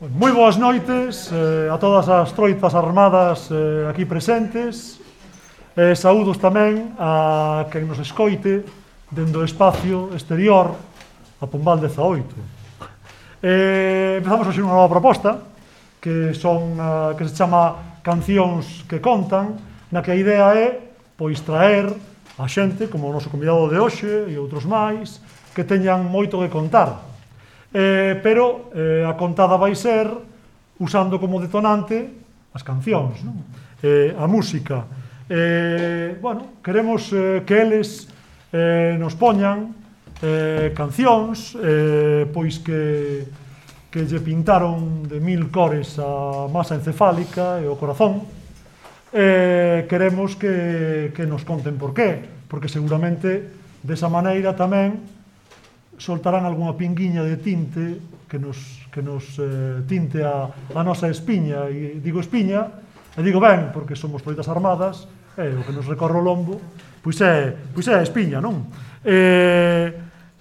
Moi boas noites eh, a todas as troitas armadas eh, aquí presentes. Eh, saúdos tamén a quen nos escoite dentro do espacio exterior a Pombal 18. Eh, empezamos hoxe unha nova proposta que son eh, que se chama Cancións que contan, na que a idea é pois traer a xente, como o noso convidado de hoxe e outros máis, que teñan moito que contar Eh, pero eh, a contada vai ser usando como detonante as cancións, non? Eh, a música. Eh, bueno, queremos eh, que eles eh, nos poñan eh, cancións eh, pois que que lle pintaron de mil cores a masa encefálica e o corazón. Eh, queremos que, que nos conten por qué, porque seguramente desa maneira tamén soltarán algunha pinguiña de tinte que nos, que nos eh, tinte a, a nosa espiña e digo espiña e digo ben porque somos poetas armadas e eh, o que nos recorre o lombo pois é, pois é a espiña, non? Eh,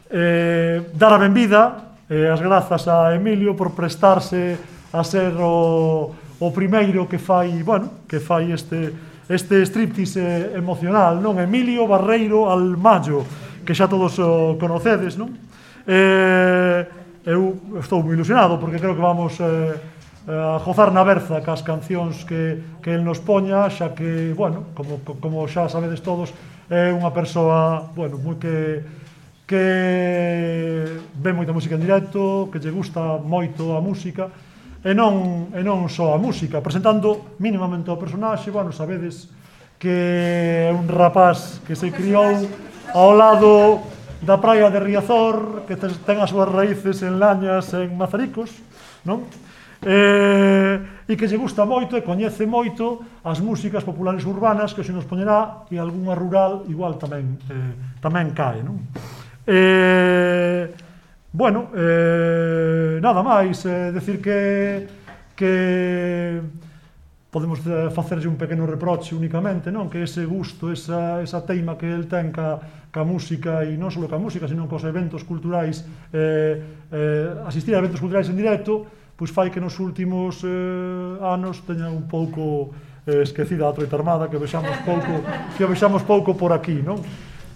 eh, dar a benvida eh, as grazas a Emilio por prestarse a ser o, o primeiro que fai, bueno, que fai este, este striptease emocional, non? Emilio Barreiro Almayo que xa todos o conocedes, non? Eh, eu estou moi ilusionado porque creo que vamos eh, eh, a gozar na berza cas cancións que, que el nos poña, xa que, bueno, como, como xa sabedes todos, é unha persoa, bueno, moi que que ve moita música en directo, que lle gusta moito a música, e non, e non só a música, presentando mínimamente o personaxe, bueno, sabedes que é un rapaz que se criou ao lado da praia de Riazor, que ten as súas raíces en Lañas, en Mazaricos, non? Eh, e que lle gusta moito e coñece moito as músicas populares urbanas que se nos poñerá e algunha rural igual tamén eh, tamén cae, non? Eh, bueno, eh, nada máis, eh, decir que que podemos eh, facerlle un pequeno reproche únicamente, non? Que ese gusto, esa, esa teima que el ten ca, ca música, e non só ca música, senón cos eventos culturais, eh, eh, asistir a eventos culturais en directo, pois fai que nos últimos eh, anos teña un pouco eh, esquecida a troita armada, que vexamos pouco, que vexamos pouco por aquí, non?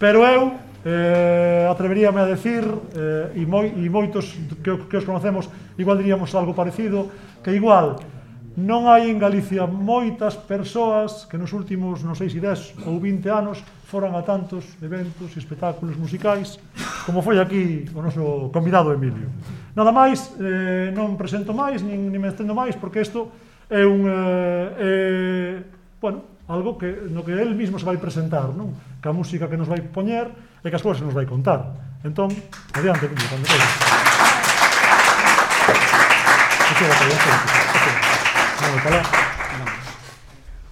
Pero eu, eh, atreveríame a decir, eh, e, moi, e moitos que, que os conocemos, igual diríamos algo parecido, que igual non hai en Galicia moitas persoas que nos últimos, non sei se 10 ou 20 anos, foran a tantos eventos e espectáculos musicais como foi aquí o noso convidado Emilio. Nada máis, eh, non presento máis, nin, nin me estendo máis, porque isto é un... Eh, eh, bueno, algo que, no que el mismo se vai presentar, non? Que a música que nos vai poñer e que as cousas nos vai contar. Entón, adiante, Emilio, cando queira. Gracias.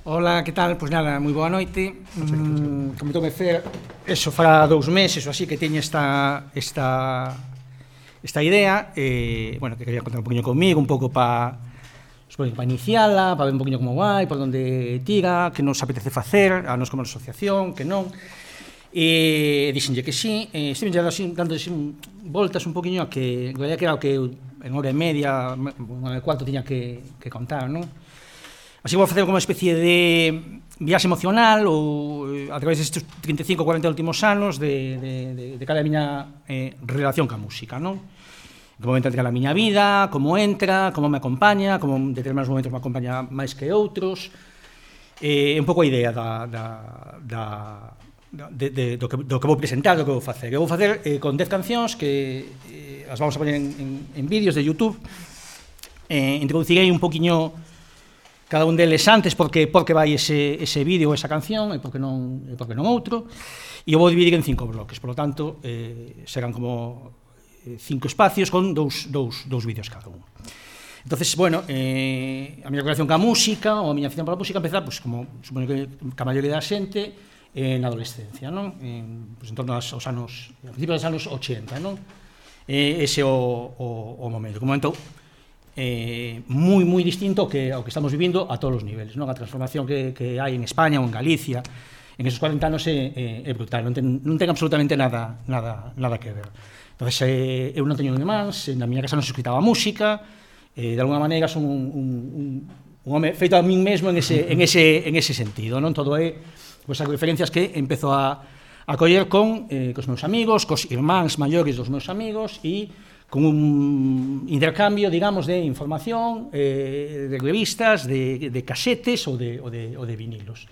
Hola, que tal? Pois nada, moi boa noite. Mm, comentoume Fer, eso fará dous meses ou así que teña esta esta esta idea eh, bueno, que quería contar un poquinho comigo, un pouco pa para iniciala, para ver un poquinho como vai, por onde tira, que nos apetece facer, a nos como asociación, que non. E dixenlle que sí, e estive así, dando así voltas un poquinho que goía que era o que en hora e media, unha e cuarto tiña que, que contar, non? Así vou facer como unha especie de viaxe emocional ou eh, a través destes 35 40 últimos anos de, de, de, de cada miña eh, relación ca música, non? Como momento entra na miña vida, como entra, como me acompaña, como en determinados momentos me acompaña máis que outros. Eh, un pouco a idea da, da, da, de, de, do, que, do que vou presentar, do que vou facer. Eu vou facer eh, con 10 cancións que eh, as vamos a poner en, en, en vídeos de YouTube. Eh, introducirei un poquinho cada un deles antes porque porque vai ese, ese vídeo esa canción e porque non e porque non outro e eu vou dividir en cinco bloques por lo tanto eh, serán como eh, cinco espacios con dous, dous, dous vídeos cada un entonces bueno eh, a miña relación ca música ou a miña afición pola música empezar pues, como supoño que ca maioría da xente eh, na adolescencia, non? En, pues, en torno aos anos, a principios dos anos 80, non? Eh, ese o, o, o momento, un momento eh, moi, moi distinto que ao que estamos vivindo a todos os niveles, non? A transformación que, que hai en España ou en Galicia, en esos 40 anos é, é, é brutal, non ten, non ten absolutamente nada, nada, nada que ver. Entón, eh, eu non teño ninguén máis, na miña casa non se escritaba música, eh, de alguna maneira son un, un, un, un home feito a min mesmo en ese, en ese, en ese sentido, non? Todo é pois as referencias que empezo a, a coller con, eh, cos meus amigos, cos irmáns maiores dos meus amigos e con un intercambio, digamos, de información, eh, de revistas, de, de casetes ou de, ou de, ou de vinilos.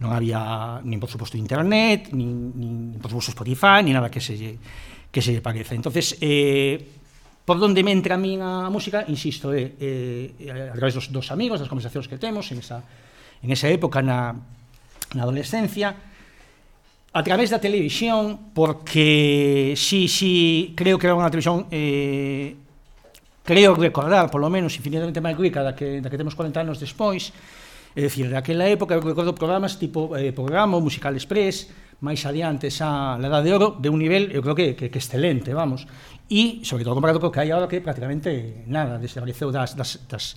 Non había, nin por suposto, internet, nin, nin por suposto Spotify, nin nada que se que se parece. pareza. entonces eh, por donde me entra a min a música, insisto, é eh, eh, a través dos, dos amigos, das conversacións que temos en esa, en esa época na, na adolescencia, a través da televisión, porque sí, sí, creo que era unha televisión eh, creo recordar, polo menos, infinitamente máis rica da que, da que temos 40 anos despois, é dicir, daquela época eu recordo programas tipo eh, programa Musical Express, máis adiante xa la Edad de Oro, de un nivel, eu creo que, que, que excelente, vamos, e, sobre todo, comparado co que hai agora que prácticamente nada, desapareceu das, das, das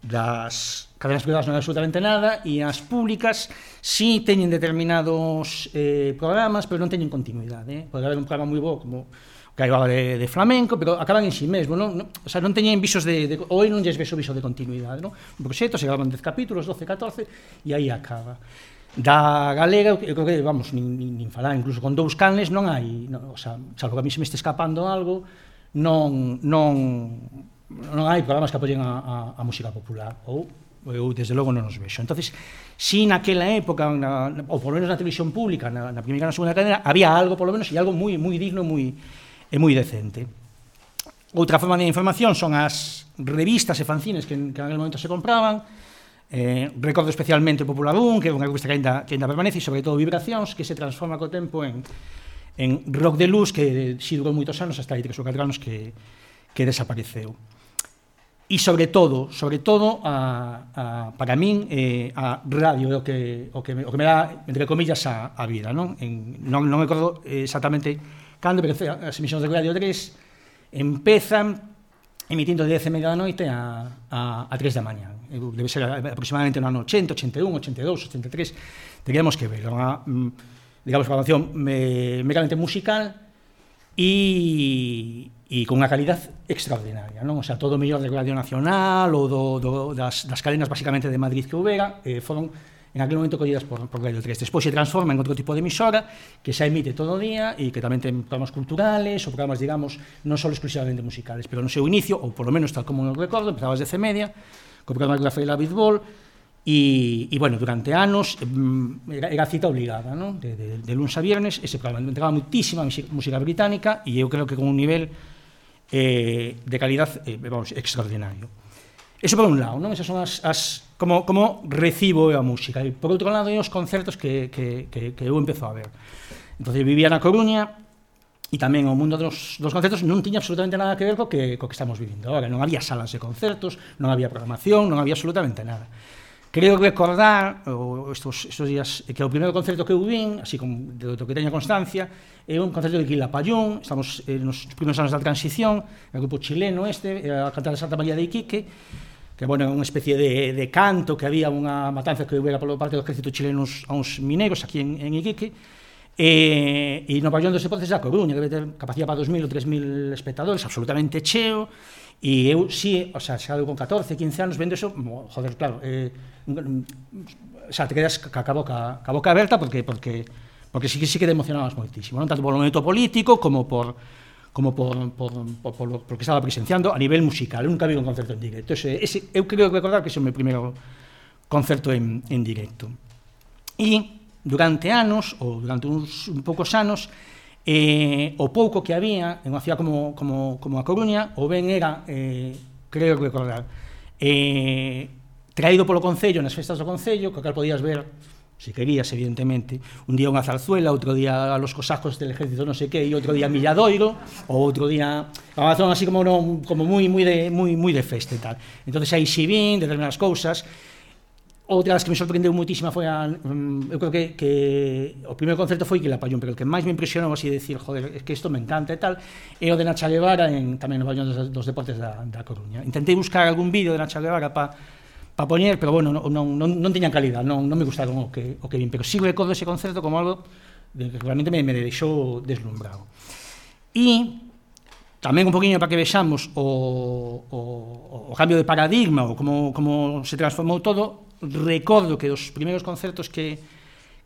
das cadenas privadas non é absolutamente nada e as públicas si sí teñen determinados eh, programas, pero non teñen continuidade. Eh? Pode haber un programa moi bo como que hai de, de flamenco, pero acaban en si sí mesmo, non? non o sea, non teñen visos de, de ou non lles vexo viso de continuidade, non? Un proxecto se graban 10 capítulos, 12, 14 e aí acaba. Da galega, eu creo que, vamos, nin, nin, nin falar, incluso con dous canles non hai, non, o sea, salvo que a mí se me este escapando algo, non, non, non hai programas que apoyen a, a, a música popular ou eu desde logo non os vexo. Entonces, si naquela época, na, ou polo menos na televisión pública, na, na primeira e na segunda cadena, había algo, polo menos, e algo moi moi digno, moi e moi decente. Outra forma de información son as revistas e fanzines que, que en aquel momento se compraban, Eh, recordo especialmente o Popular 1, que é unha revista que ainda, que ainda permanece, e sobre todo Vibracións, que se transforma co tempo en, en Rock de Luz, que eh, si durou moitos anos, hasta aí tres ou catro anos que, que desapareceu e sobre todo, sobre todo a, a para min eh, a radio é o que o que, o que me dá entre comillas a, a vida, non? En, non non me acordo exactamente cando, pero as emisións de Radio 3 empezan emitindo de 10 e media da noite a, a, a 3 da mañá. Debe ser aproximadamente no ano 80, 81, 82, 83. Teríamos que ver unha, mm, digamos, programación me, eh, meramente musical e e con unha calidad extraordinaria, non? O sea, todo o mellor de Radio Nacional ou do, do, das, das cadenas basicamente de Madrid que houbera eh, foron en aquel momento collidas por, por Radio 3. Despois se transforma en outro tipo de emisora que xa emite todo o día e que tamén ten programas culturales ou programas, digamos, non só exclusivamente musicales, pero no seu inicio, ou polo menos tal como non recordo, empezabas de media, co programa de Rafael Bizbol, E, e bueno, durante anos mm, era, era cita obligada, ¿no? de, de, de lunes a viernes, ese programa entraba muitísima música británica e eu creo que con un nivel eh, de calidad, eh, vamos, extraordinario. Eso por un lado, non? Esas son as, as como, como recibo a música. E por outro lado, os concertos que, que, que, que eu empezo a ver. Entón, vivía na Coruña, e tamén o mundo dos, dos concertos non tiña absolutamente nada que ver co que, co que estamos vivindo agora. Non había salas de concertos, non había programación, non había absolutamente nada. Creo recordar o, estos, estos días que o primeiro concerto que eu vin, así como do, do que teña constancia, é un concerto de Quilapayún, estamos eh, nos primeiros anos da transición, é o grupo chileno este, a cantar de Santa María de Iquique, que bueno, é unha especie de, de canto que había unha matanza que houbera polo parte do exército chileno a uns mineiros aquí en, en Iquique, e, e no pabellón dos Deportes da Coruña, que debe ter capacidade para 2.000 ou 3.000 espectadores, absolutamente cheo, E eu si, o sea, xa con 14, 15 anos vendo eso, joder, claro, eh, xa te quedas ca, ca, boca, ca boca aberta porque porque porque sí que sí que te emocionabas moitísimo, non tanto polo momento político como por como por, por, por, por, por que estaba presenciando a nivel musical. Eu nunca vi un concerto en directo. Ese, ese, eu creo que recordar que ese é o meu primeiro concerto en, en directo. E durante anos, ou durante uns, un poucos anos, eh, o pouco que había en unha cidade como, como, como a Coruña, o ben era, eh, creo recordar, eh, traído polo Concello, nas festas do Concello, que cal podías ver se si querías, evidentemente, un día unha zarzuela, outro día a los cosacos del ejército non sei que, e outro día Milladoiro, ou outro día a zona así como non, como moi moi de moi moi de festa e tal. Entonces aí si vin determinadas cousas Outra das que me sorprendeu muitísima foi a, mm, eu creo que, que o primeiro concerto foi que la pero o que máis me impresionou así decir, joder, es que isto me encanta e tal, é o de Nacha Guevara en, tamén no Payón dos, dos Deportes da, da Coruña. Intentei buscar algún vídeo de Nacha Guevara para pa poñer, pero bueno, non, non, non, non tiñan calidad, non, non me gustaron o que, o que vin, pero sí recordo ese concerto como algo de que realmente me, me deixou deslumbrado. E tamén un poquinho para que vexamos o, o, o cambio de paradigma ou como, como se transformou todo, recordo que os primeiros concertos que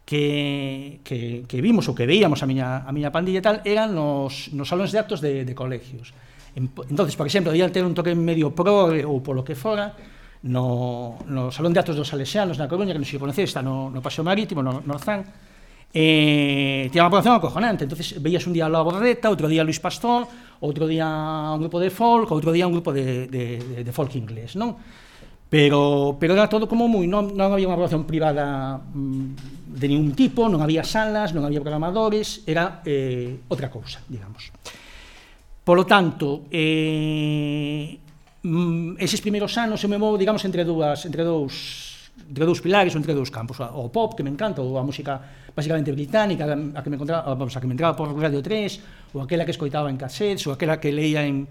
que, que, que vimos ou que veíamos a miña, a miña pandilla e tal eran nos, nos salóns de actos de, de colegios. Entonces, por exemplo, ia ter un toque medio pro ou polo que fora, no, no Salón de Actos dos Salesianos na Coruña, que non se conocéis, está no, no Paseo Marítimo, no, no Zan eh, tiña unha población acojonante. entonces veías un día a Loa Borreta, outro día Luis Pastor, outro día un grupo de folk, outro día un grupo de, de, de, de folk inglés, non? Pero, pero era todo como moi, non, non había unha relación privada mm, de ningún tipo, non había salas, non había programadores, era eh, outra cousa, digamos. Polo tanto, eh, mm, eses primeiros anos eu me movo, digamos, entre dúas, entre dous entre dous pilares ou entre dous campos, o pop que me encanta, ou a música basicamente británica, a que me encontraba, vamos, a que me entraba por Radio 3, ou aquela que escoitaba en cassettes, ou aquela que leía en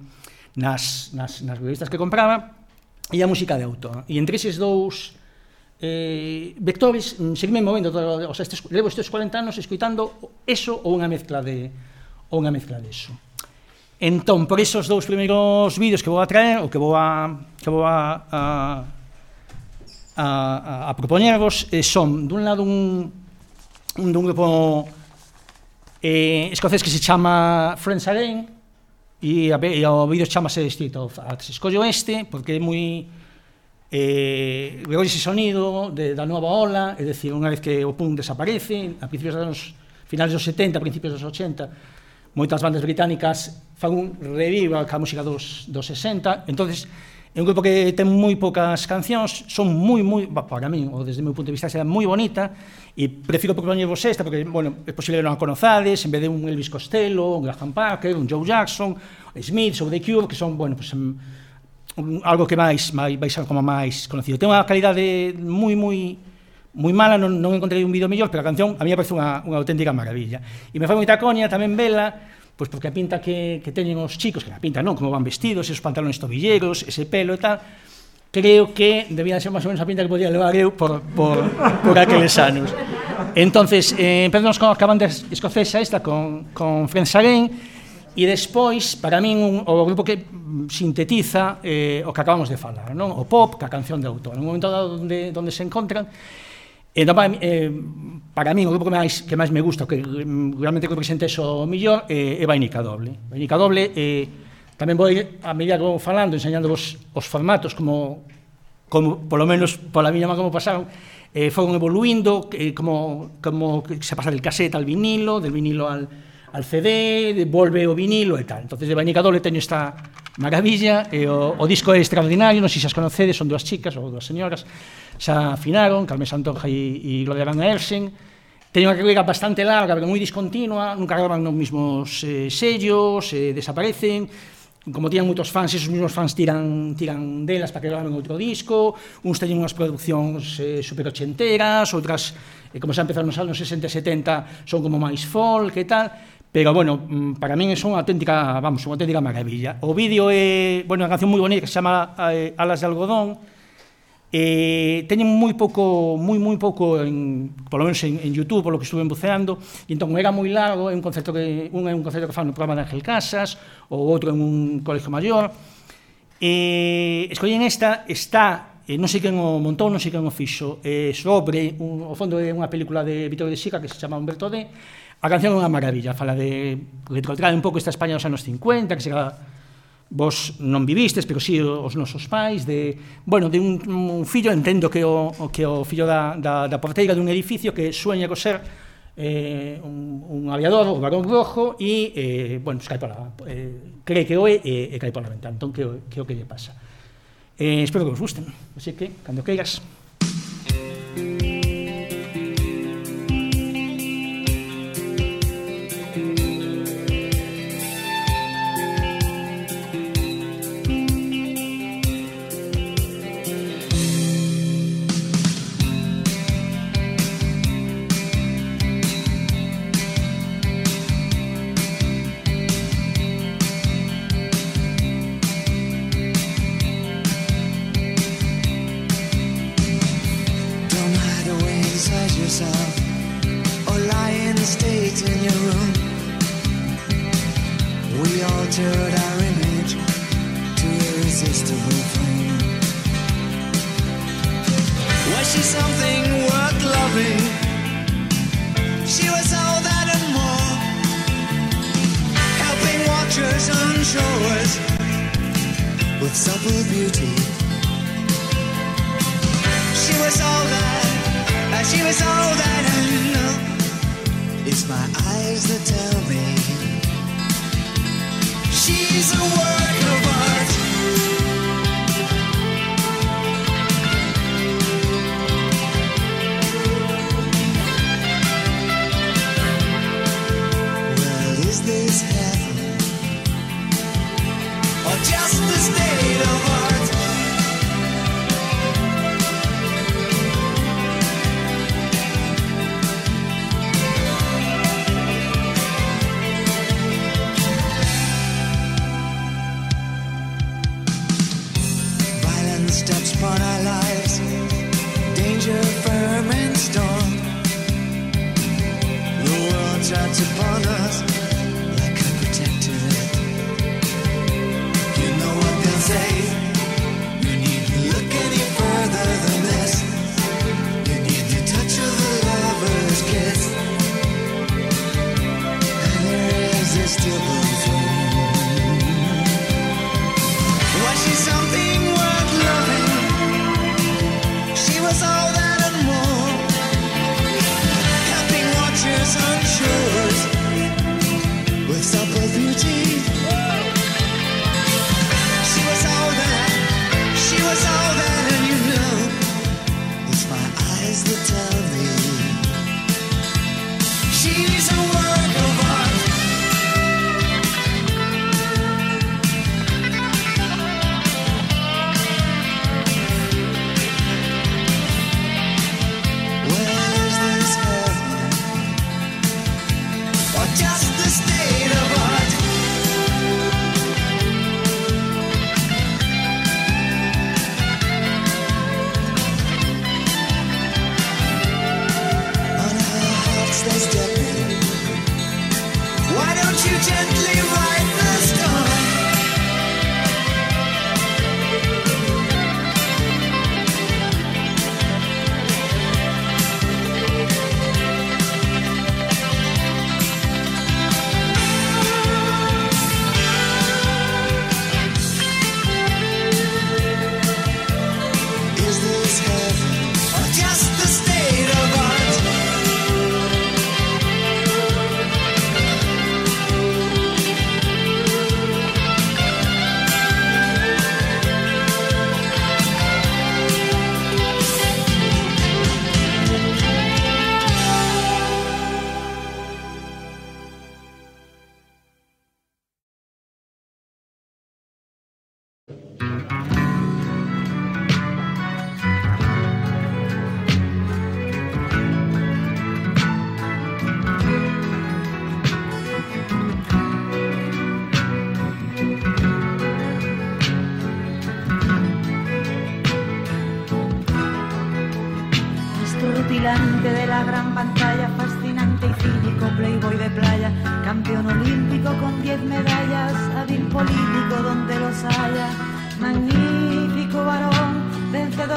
nas nas nas revistas que compraba, e a música de autor. E entre eses dous eh, vectores mm, seguime movendo todo, o sea, estes, levo estes 40 anos escoitando eso ou unha mezcla de ou unha mezcla de eso. Entón, por esos dous primeiros vídeos que vou a traer, o que vou a que vou a a, a, a propoñervos eh, son dun lado un, un dun grupo eh, escocés que se chama Friends Again, e, a, e o vídeo chamase Street of Arts. Escollo este porque é moi eh, veo ese sonido de, da nova ola, é dicir, unha vez que o punk desaparece, a principios dos finales dos 70, principios dos 80, moitas bandas británicas fan un reviva ca música dos, dos 60, entonces é un grupo que ten moi poucas cancións, son moi, moi, para mí, ou desde o meu punto de vista, será moi bonita, e prefiro propoñervos esta, porque, bueno, é posible que non a conozades, en vez de un Elvis Costello, un Graham Parker, un Joe Jackson, Smith ou The Cure, que son, bueno, pues, un, algo que máis, máis, vai ser como máis conocido. Ten unha calidade moi, moi moi mala, non, non encontrei un vídeo mellor, pero a canción a mí parece unha, unha auténtica maravilla. E me fai moita coña tamén vela, pois porque a pinta que, que teñen os chicos, que a pinta non, como van vestidos, esos pantalones tobilleros, ese pelo e tal, creo que debía ser máis ou menos a pinta que podía levar eu por, por, por aqueles anos. Entonces, eh, empezamos con a banda escocesa esta, con, con Friends Again, e despois, para min, un, o grupo que sintetiza eh, o que acabamos de falar, non? o pop, que a canción de autor, en un momento dado onde, onde se encontran, E daba, eh, para mí, o grupo que máis, que máis me gusta, que realmente que presente o millor, é, eh, é Vainica Doble. Vainica Doble, eh, tamén vou a medida que vou falando, enseñándovos os formatos, como, como polo menos pola miña má como pasaron, eh, foron evoluindo, eh, como, como se pasa del casete al vinilo, del vinilo al, al CD, devolve o vinilo e tal. Entonces, de Vainica Doble teño esta maravilla e o, o disco é extraordinario, non sei se as conocedes, son dúas chicas ou dúas señoras, xa afinaron, Carmen Santorja e, e Gloria Van Ersen, teñen unha carreira bastante larga, pero moi discontinua, nunca graban nos mesmos eh, sellos, eh, desaparecen, como tían moitos fans, esos mesmos fans tiran, tiran delas para que graben outro disco, uns teñen unhas produccións eh, super ochenteras, outras, eh, como xa empezaron nos anos 60 e 70, son como máis folk e tal, Pero, bueno, mm, para min é unha auténtica, vamos, unha auténtica maravilla. O vídeo é, bueno, unha canción moi bonita que se chama eh, Alas de algodón. Eh, teñen moi pouco, moi moi pouco en, polo menos en, en YouTube, polo que estuve buceando, e entón era moi largo, é un concerto que un é un concerto que fan no programa de Ángel Casas, ou outro en un colegio maior. Eh, escollen esta, está eh, non sei quen o montou, non sei quen o fixo, eh, sobre un, o fondo é unha película de Vitorio de Sica que se chama Humberto D, A canción é unha maravilla, fala de retrotrae un pouco esta España dos anos 50, que será vos non vivistes, pero si sí os nosos pais de, bueno, de un, un fillo entendo que o que o fillo da da da porteira dun edificio que sueña co ser eh, un, un aviador, o varón rojo e eh, bueno, pues, cae pola, eh, cree que o é e, e cae pola ventana. Entón que, que o que lle pasa. Eh, espero que vos gusten. Así que, cando queiras.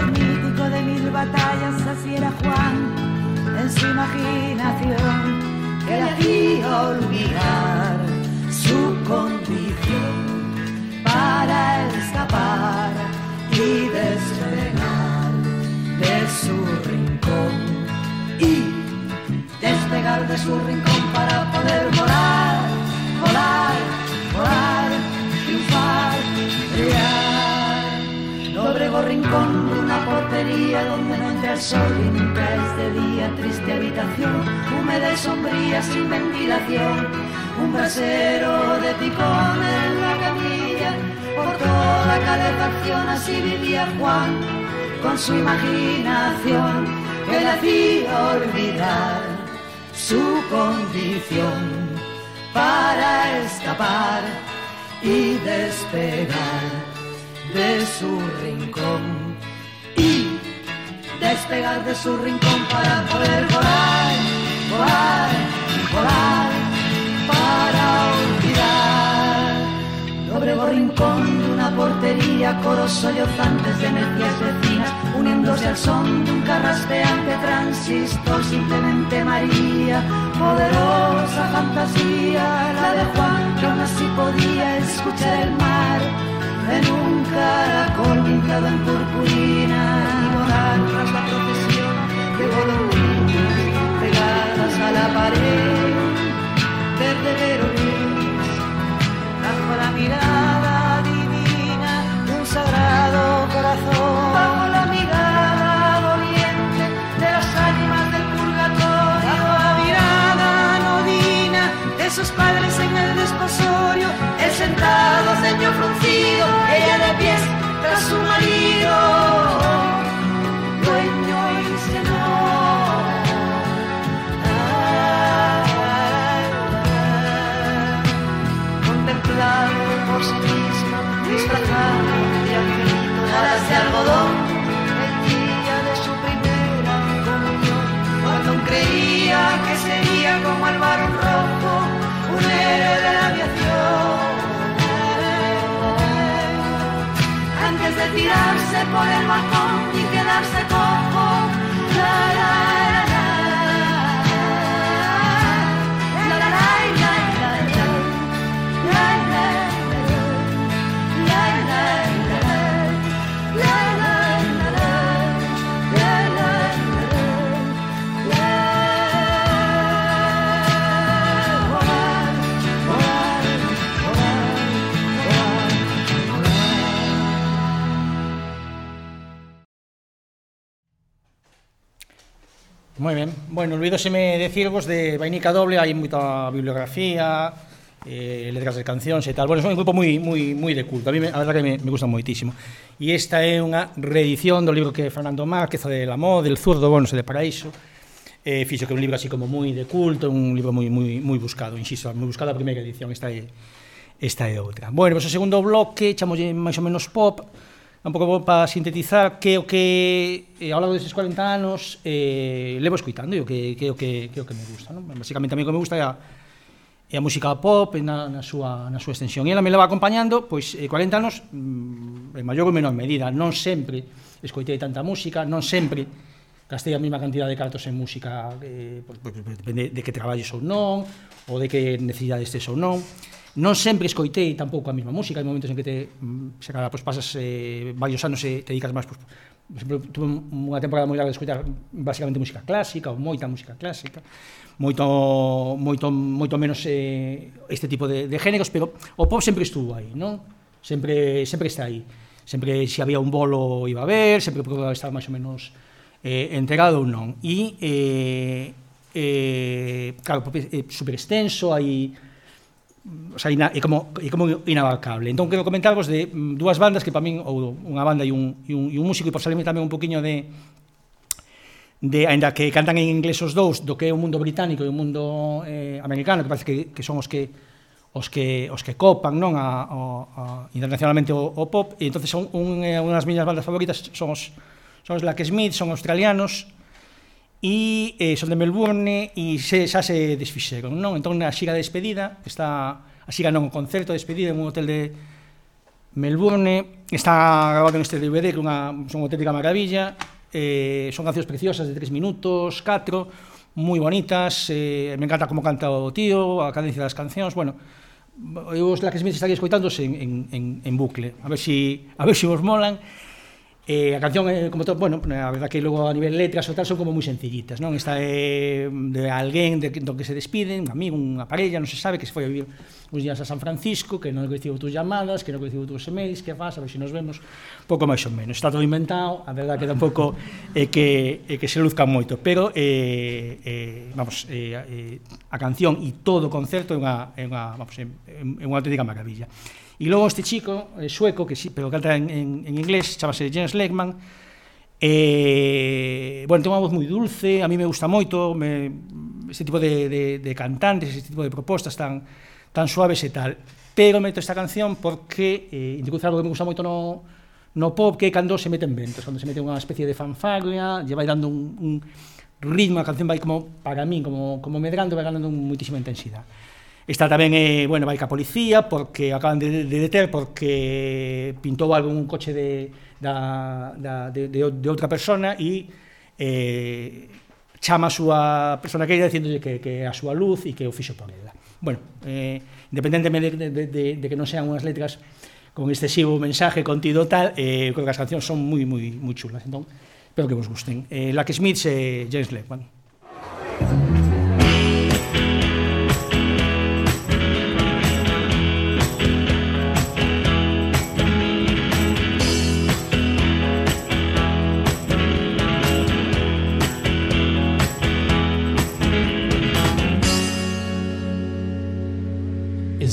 mítico de mil batallas, así Juan en su imaginación, que le hacía olvidar su condición para escapar y despegar de su rincón y despegar de su rincón para poder volar, volar, volar. nuevo rincón de una portería donde no entra el sol y nunca es de día, triste habitación, húmeda y sombría sin ventilación, un brasero de picón en la camilla, por toda calefacción así vivía Juan, con su imaginación que le hacía olvidar su condición para escapar y despegar de su rincón y despegar de su rincón para poder volar, volar, volar, para olvidar. Doblego rincón de una portería, coros sollozantes de necias vecinas, uniéndose al son de un carraspeante transistor, simplemente María, poderosa fantasía, la de Juan que aún así podía escuchar el mar en un caracol pintado en purpurina y tras la procesión de golondrinas pegadas a la pared verde pero gris bajo la mirada divina de un sagrado corazón. Bajo la mirada doliente de las ánimas del purgatorio. Bajo la mirada anodina de sus padres en el desposorio. Él sentado ceño por el balcón y quedarse cojo, Moi ben. Bueno, olvidoseme decirvos de Vainica Doble, hai moita bibliografía, eh, letras de cancións e tal. Bueno, son un grupo moi moi moi de culto. A mí me, a verdade que me, me gusta moitísimo. E esta é unha reedición do libro que Fernando Márquez de la Lamó, del Zurdo, bueno, de Paraíso. Eh, fixo que un libro así como moi de culto, un libro moi moi moi buscado, insisto, moi buscada a primeira edición, esta é esta é outra. Bueno, pois o segundo bloque, chamolle máis ou menos pop, un pouco para sintetizar que o que eh, ao longo deses 40 anos eh, levo escuitando e o que, que, o que, que, o que me gusta. Non? Basicamente a mí o que me gusta é a, é a música pop na, na, súa, na súa extensión. E ela me leva acompañando pois, eh, 40 anos mm, en maior ou menor medida. Non sempre escoitei tanta música, non sempre gastei a mesma cantidad de cartos en música eh, pois, pois, depende de que traballes ou non ou de que necesidades tes ou non non sempre escoitei tampouco a mesma música, hai momentos en que te mm, se cada pois pasas eh, varios anos e te dedicas máis pois, por exemplo, tuve unha temporada moi larga de escoitar basicamente música clásica ou moita música clásica, moito moito moito menos eh, este tipo de, de géneros, pero o pop sempre estuvo aí, non? Sempre sempre está aí. Sempre se había un bolo iba a ver, sempre probaba estar máis ou menos eh, enterado ou non. E eh, eh, claro, é super extenso, hai o sea, ina, é como é como inabarcable. Entón quero comentarvos de mm, dúas bandas que para min ou unha banda e un, e un, e un músico e por salirme tamén un poquiño de de aínda que cantan en inglés os dous do que é o mundo británico e o mundo eh, americano, que parece que, que son os que os que os que copan, non, a, a, a internacionalmente o, o pop, e entonces son un, eh, unha das miñas bandas favoritas son os son os Black Smith, son australianos, e eh, son de Melbourne e se, xa se desfixeron, non? Entón a xiga de despedida está a xiga non, o concerto de despedida en un hotel de Melbourne está grabado neste DVD que unha, son unha auténtica maravilla eh, son cancións preciosas de 3 minutos 4, moi bonitas eh, me encanta como canta o tío a cadencia das cancións, bueno eu os la que se me estaría escoitando en, en, en bucle a ver si, a ver si vos molan Eh, a canción, eh, como todo, bueno, a verdad que logo a nivel letras ou tal son como moi sencillitas, non? Esta é eh, de alguén de, do que se despiden, un amigo, unha parella, non se sabe, que se foi a vivir uns días a San Francisco, que non recibo tus llamadas, que non recibo tus emails, que faz, a ver se si nos vemos, pouco máis ou menos. Está todo inventado, a verdad que tampouco é eh, que, é eh, que se luzca moito, pero, eh, eh, vamos, eh, eh, a canción e todo o concerto é unha, é unha, vamos, é, é unha auténtica maravilla. E logo este chico, eh, sueco, que sí, pero canta en, en, en inglés, chamase James Legman, eh, bueno, ten unha voz moi dulce, a mí me gusta moito me, este tipo de, de, de cantantes, este tipo de propostas tan, tan suaves e tal. Pero meto esta canción porque, eh, indico algo que me gusta moito no, no pop, que é cando se meten ventos, cando se mete unha especie de fanfarria, lle vai dando un, un ritmo, a canción vai como, para min, como, como medrando, vai ganando moitísima intensidade. Está tamén eh, bueno, vai ca policía porque acaban de, de deter porque pintou algo un coche de, da, da, de, de, de outra persona e eh, chama a súa persona que era dicindolle que, que a súa luz e que o fixo por ela. Bueno, eh, independentemente de, de, de, de que non sean unhas letras con excesivo mensaje contido tal, eh, creo que as cancións son moi moi moi chulas, entón, espero que vos gusten. Eh, Lucky Smith e eh, James Lechman. Bueno.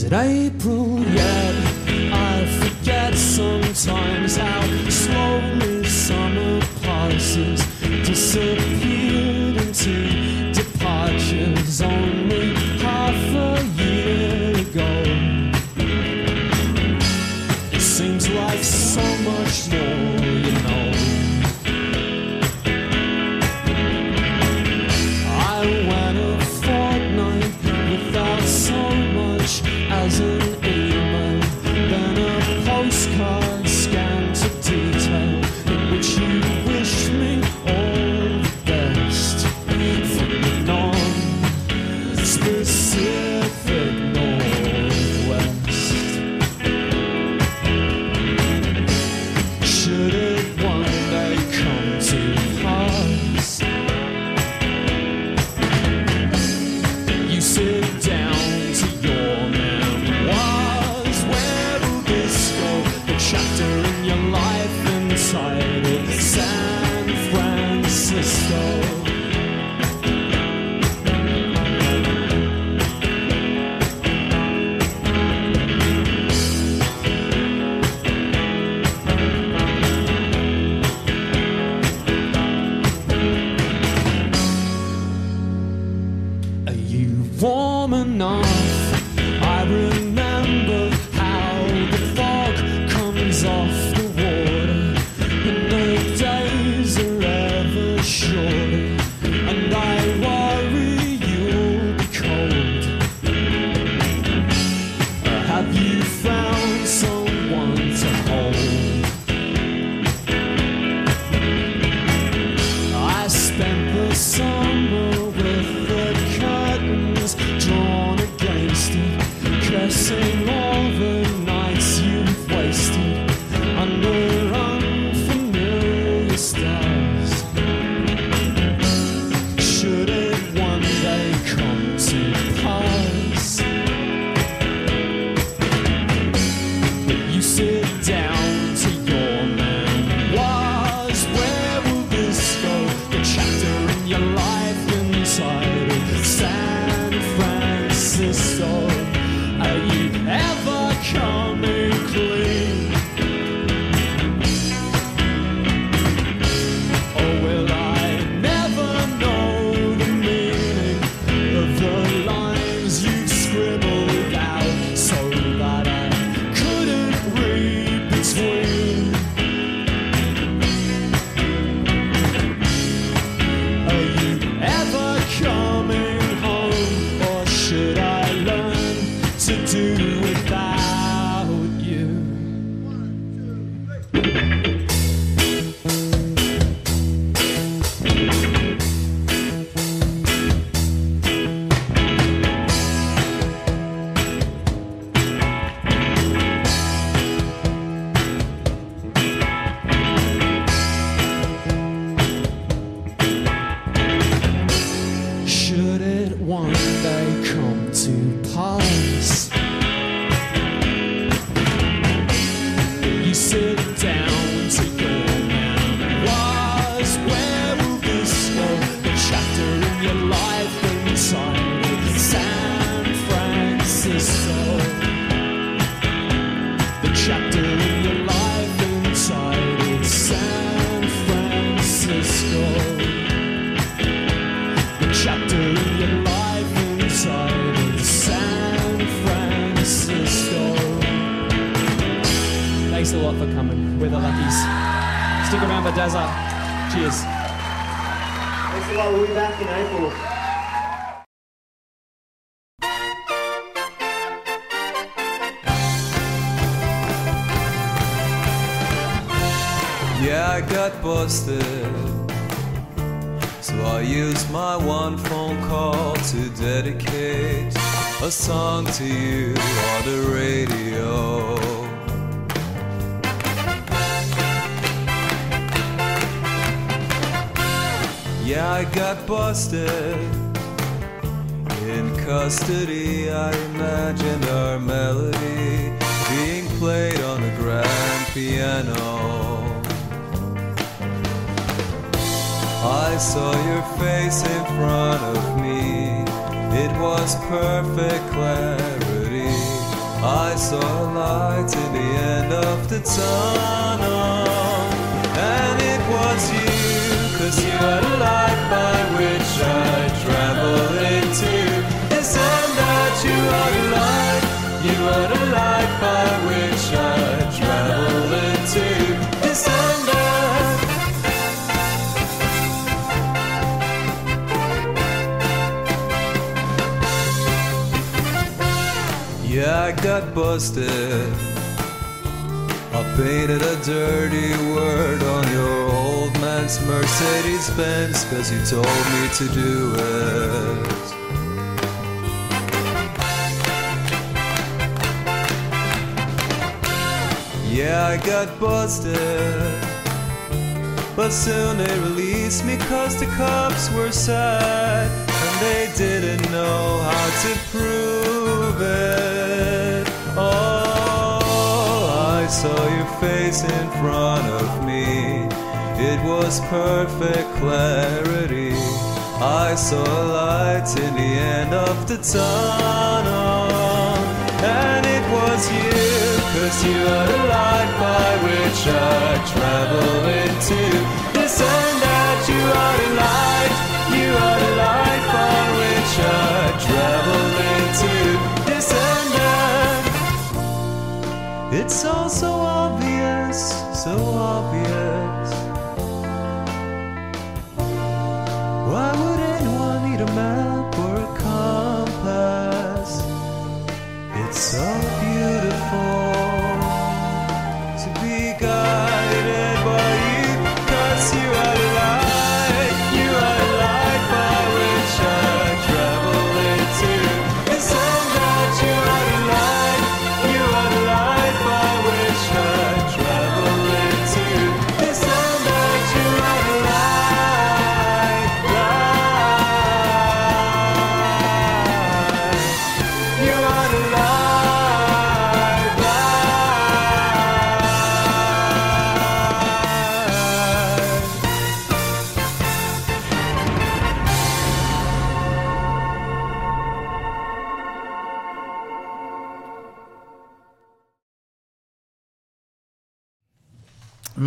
Is it April yet? I forget sometimes how slowly summer passes. Disappears. I saw your face in front of me. It was perfect clarity. I saw a light in the end of the tunnel. And it was you, cause you had a light by got busted. I painted a dirty word on your old man's Mercedes Benz cause you told me to do it. Yeah, I got busted. But soon they released me cause the cops were sad and they didn't know how to prove it. Oh, I saw your face in front of me. It was perfect clarity. I saw a light in the end of the tunnel. And it was you, cause you are the light by which I travel into. And that, you are the light, you are the light by which I travel into. And that. It's all so obvious, so obvious. Why would anyone need a map or a compass? It's so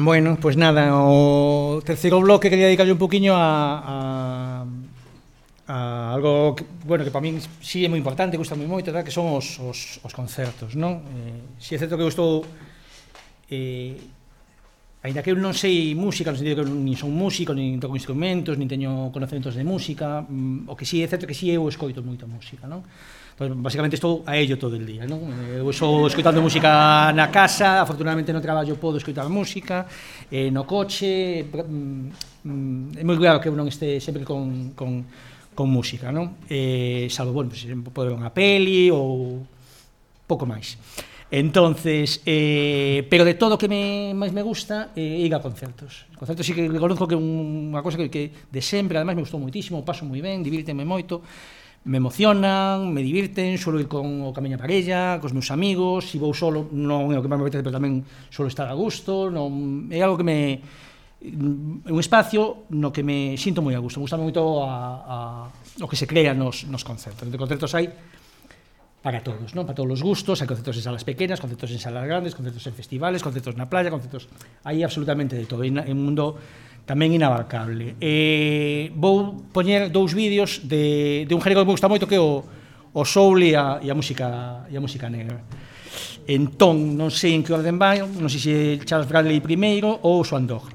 Bueno, pois pues nada, o terceiro bloque quería dedicarlle un poquinho a, a a algo que, bueno, que para min si sí é moi importante, gusta moi moito, da, que son os, os, os concertos, non? Eh, si é certo que eu estou eh, ainda que eu non sei música, no sentido que eu nin son músico, nin toco instrumentos, nin teño conocementos de música, mm, o que si sí, é certo que si sí, eu escoito moito música, non? Entón, basicamente estou a ello todo el día, non? Eh, eu estou escoitando música na casa, afortunadamente no traballo podo escoitar música, eh, no coche, mm, mm, é moi claro que eu non este sempre con, con, con música, non? Eh, salvo, bueno, pues, podo ver unha peli ou pouco máis. Entonces, eh, pero de todo o que me, máis me gusta é eh, ir a concertos. Concertos sí que reconozco que é unha cousa que, que de sempre, ademais me gustou moitísimo, paso moi ben, divírteme moito, me emocionan, me divirten, suelo ir con o camiña parella, cos meus amigos, se vou solo non é o que máis me apetece, pero tamén suelo estar a gusto, non é algo que me mm, é un espacio no que me sinto moi a gusto, me gusta moito a, a, o que se crea nos, nos concertos. De concertos hai para todos, non? Para todos os gustos, hai concertos en salas pequenas, concertos en salas grandes, concertos en festivales, concertos na playa, concertos... Hai absolutamente de todo, é un mundo tamén inabarcable. Eh, vou poñer dous vídeos de, de un género que me gusta moito que é o, o soul e a, e a música e a música negra. Entón, non sei en que orden vai, non sei se Charles Bradley primeiro ou Swan Dog.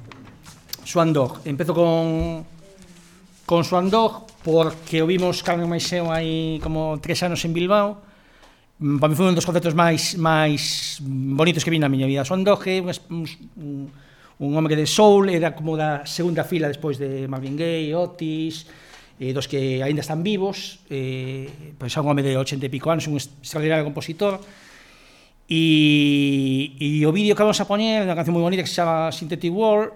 Swan Dog, empezo con con Swan Dog porque o vimos Carmen Maiseo hai como tres anos en Bilbao mm, para mí foi un dos concertos máis máis bonitos que vi na miña vida. Swan Dog é un, un, un un home que de soul, era como da segunda fila despois de Marvin Gaye, Otis, eh, dos que aínda están vivos, eh, pois é un home de 80 e pico anos, un extraordinario compositor, e, e o vídeo que vamos a poñer, unha canción moi bonita que se chama Synthetic World,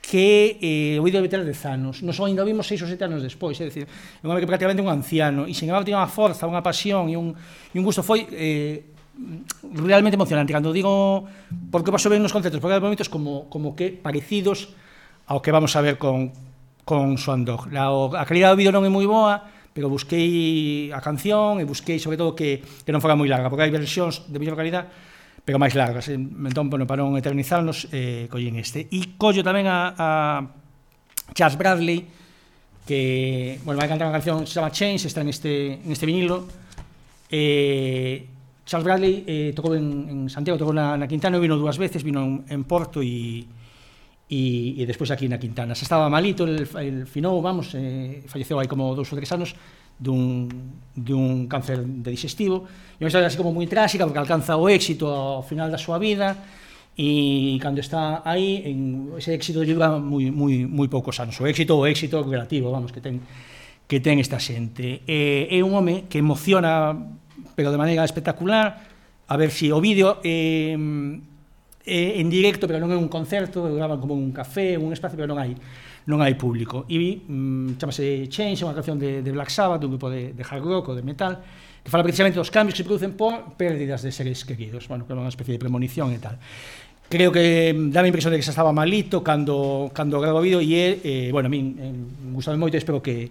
que eh, o vídeo de ter 10 anos, nos o ainda vimos 6 ou 7 anos despois, é dicir, é un home que prácticamente é un anciano, e sen embargo tiña unha forza, unha pasión e un, e un gusto, foi eh, realmente emocionante. Cando digo porque paso ben nos conceptos, porque hai momentos como, como que parecidos ao que vamos a ver con, con Swandog. La, a calidad do vídeo non é moi boa, pero busquei a canción e busquei sobre todo que, que non fora moi larga, porque hai versións de mellor calidad pero máis largas. Eh, entón, bueno, para non eternizarnos, eh, collín este. E collo tamén a, a Charles Bradley, que, bueno, vai cantar unha canción que se chama Change, está en este, en este vinilo, eh, Charles Bradley eh, tocou en, en Santiago, tocou na, na Quintana, vino dúas veces, vino en, en Porto e, e, e despois aquí na Quintana. Se estaba malito, el, el finou, vamos, eh, falleceu aí como dous ou tres anos dun, dun cáncer de digestivo. E unha historia así como moi tráxica, porque alcanza o éxito ao final da súa vida, e cando está aí, en, ese éxito dura moi, moi, moi poucos anos. O éxito, o éxito relativo, vamos, que ten que ten esta xente. Eh, é un home que emociona pero de maneira espectacular. A ver si o vídeo eh, eh, en directo, pero non é un concerto, graban como un café, un espacio, pero non hai non hai público. E mm, chamase Change, é unha canción de, de Black Sabbath, un grupo de, de hard rock ou de metal, que fala precisamente dos cambios que se producen por pérdidas de seres queridos, bueno, que é unha especie de premonición e tal creo que mm, dá a impresión de que se estaba malito cando, cando grabo o vídeo e, eh, bueno, a min eh, gustame moito e espero que,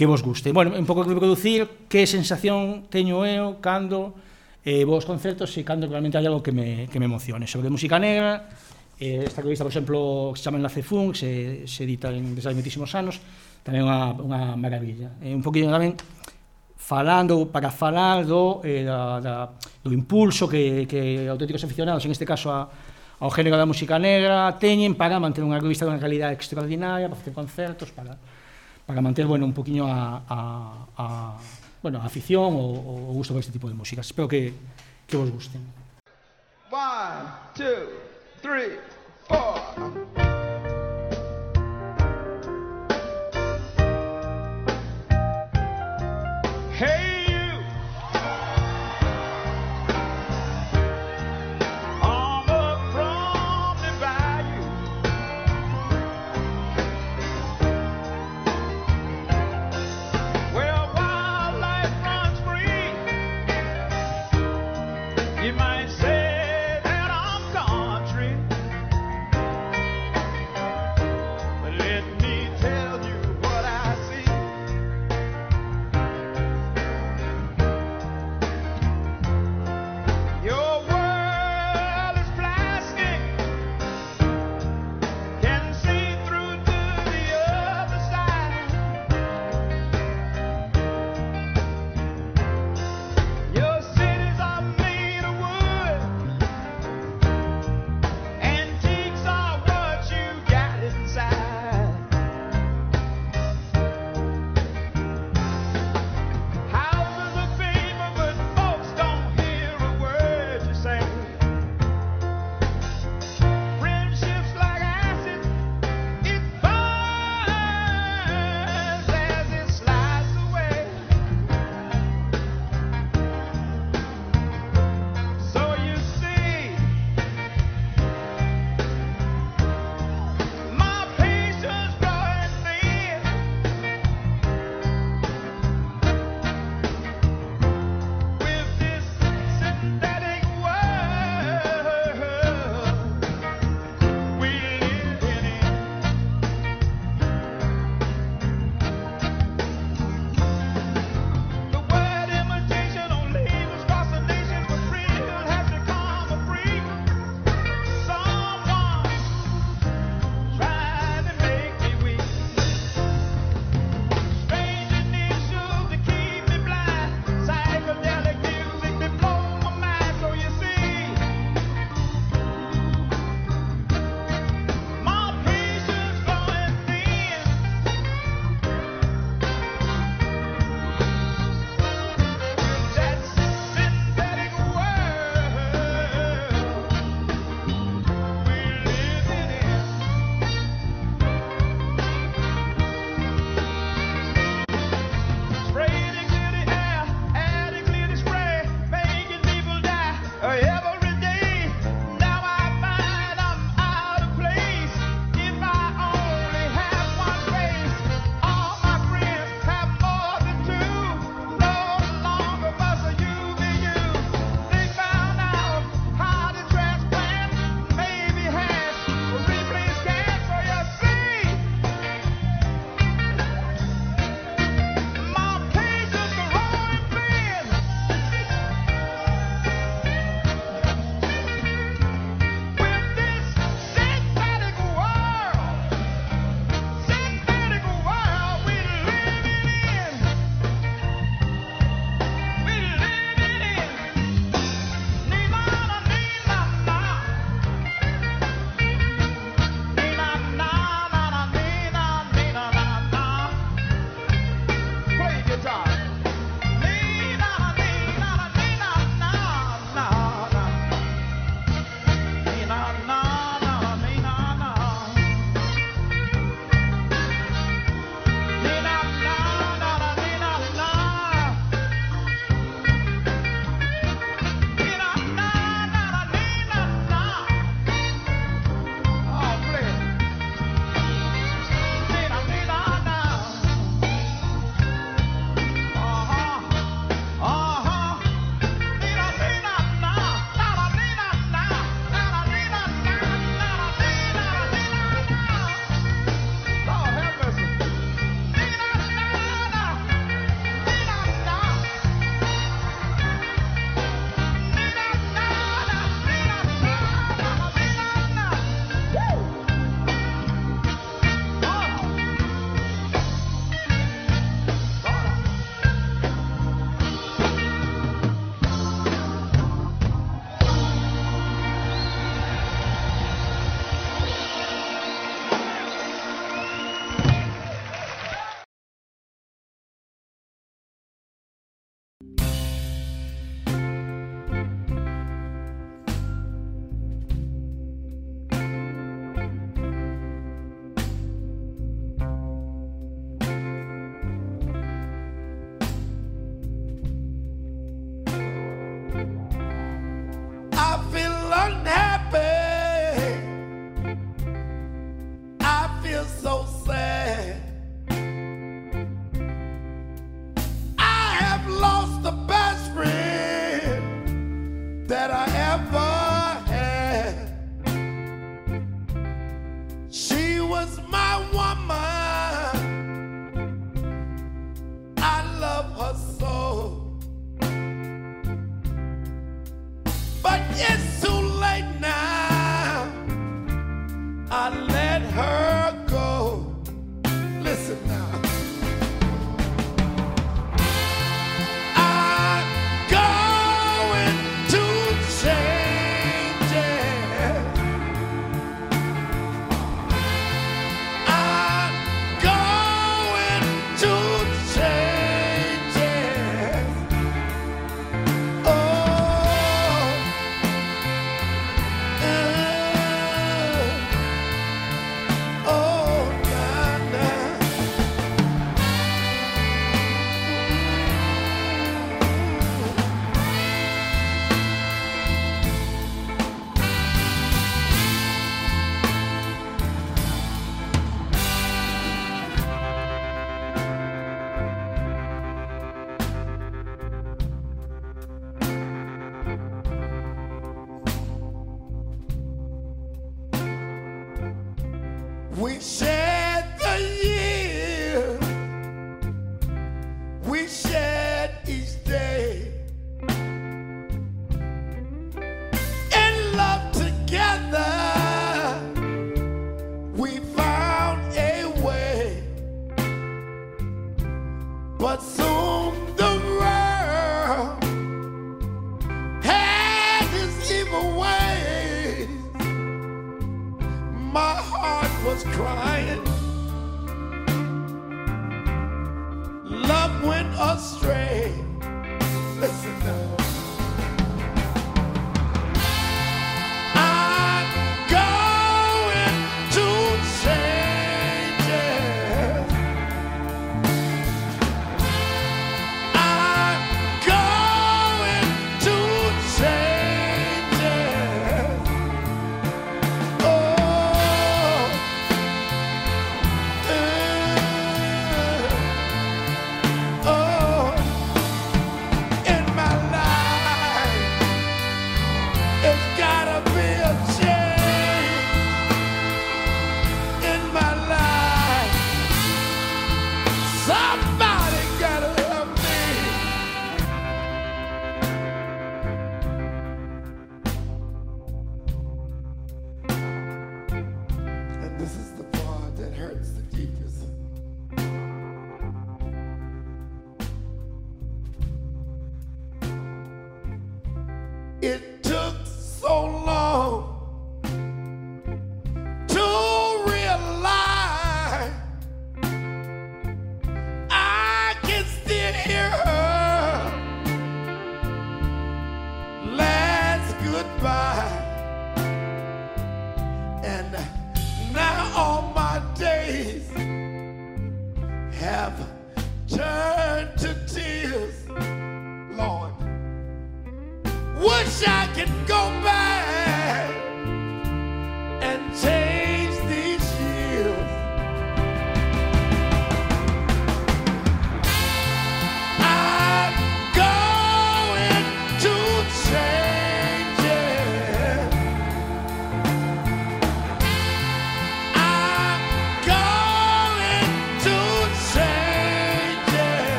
que vos guste. Bueno, un pouco que producir, que sensación teño eu cando eh, vos concertos e cando realmente hai algo que me, que me emocione. Sobre música negra, eh, esta revista, por exemplo, que se chama Enlace Funk, se, se edita en, desde hai moitísimos anos, tamén unha, unha maravilla. Eh, un poquinho tamén falando para falar do, eh, da, da, do impulso que, que auténticos aficionados, en este caso a, ao género da música negra, teñen para manter unha revista dunha calidade extraordinaria, para facer concertos, para para manter bueno, un poquinho a, bueno, afición o gusto por este tipo de músicas. Espero que, que vos gusten.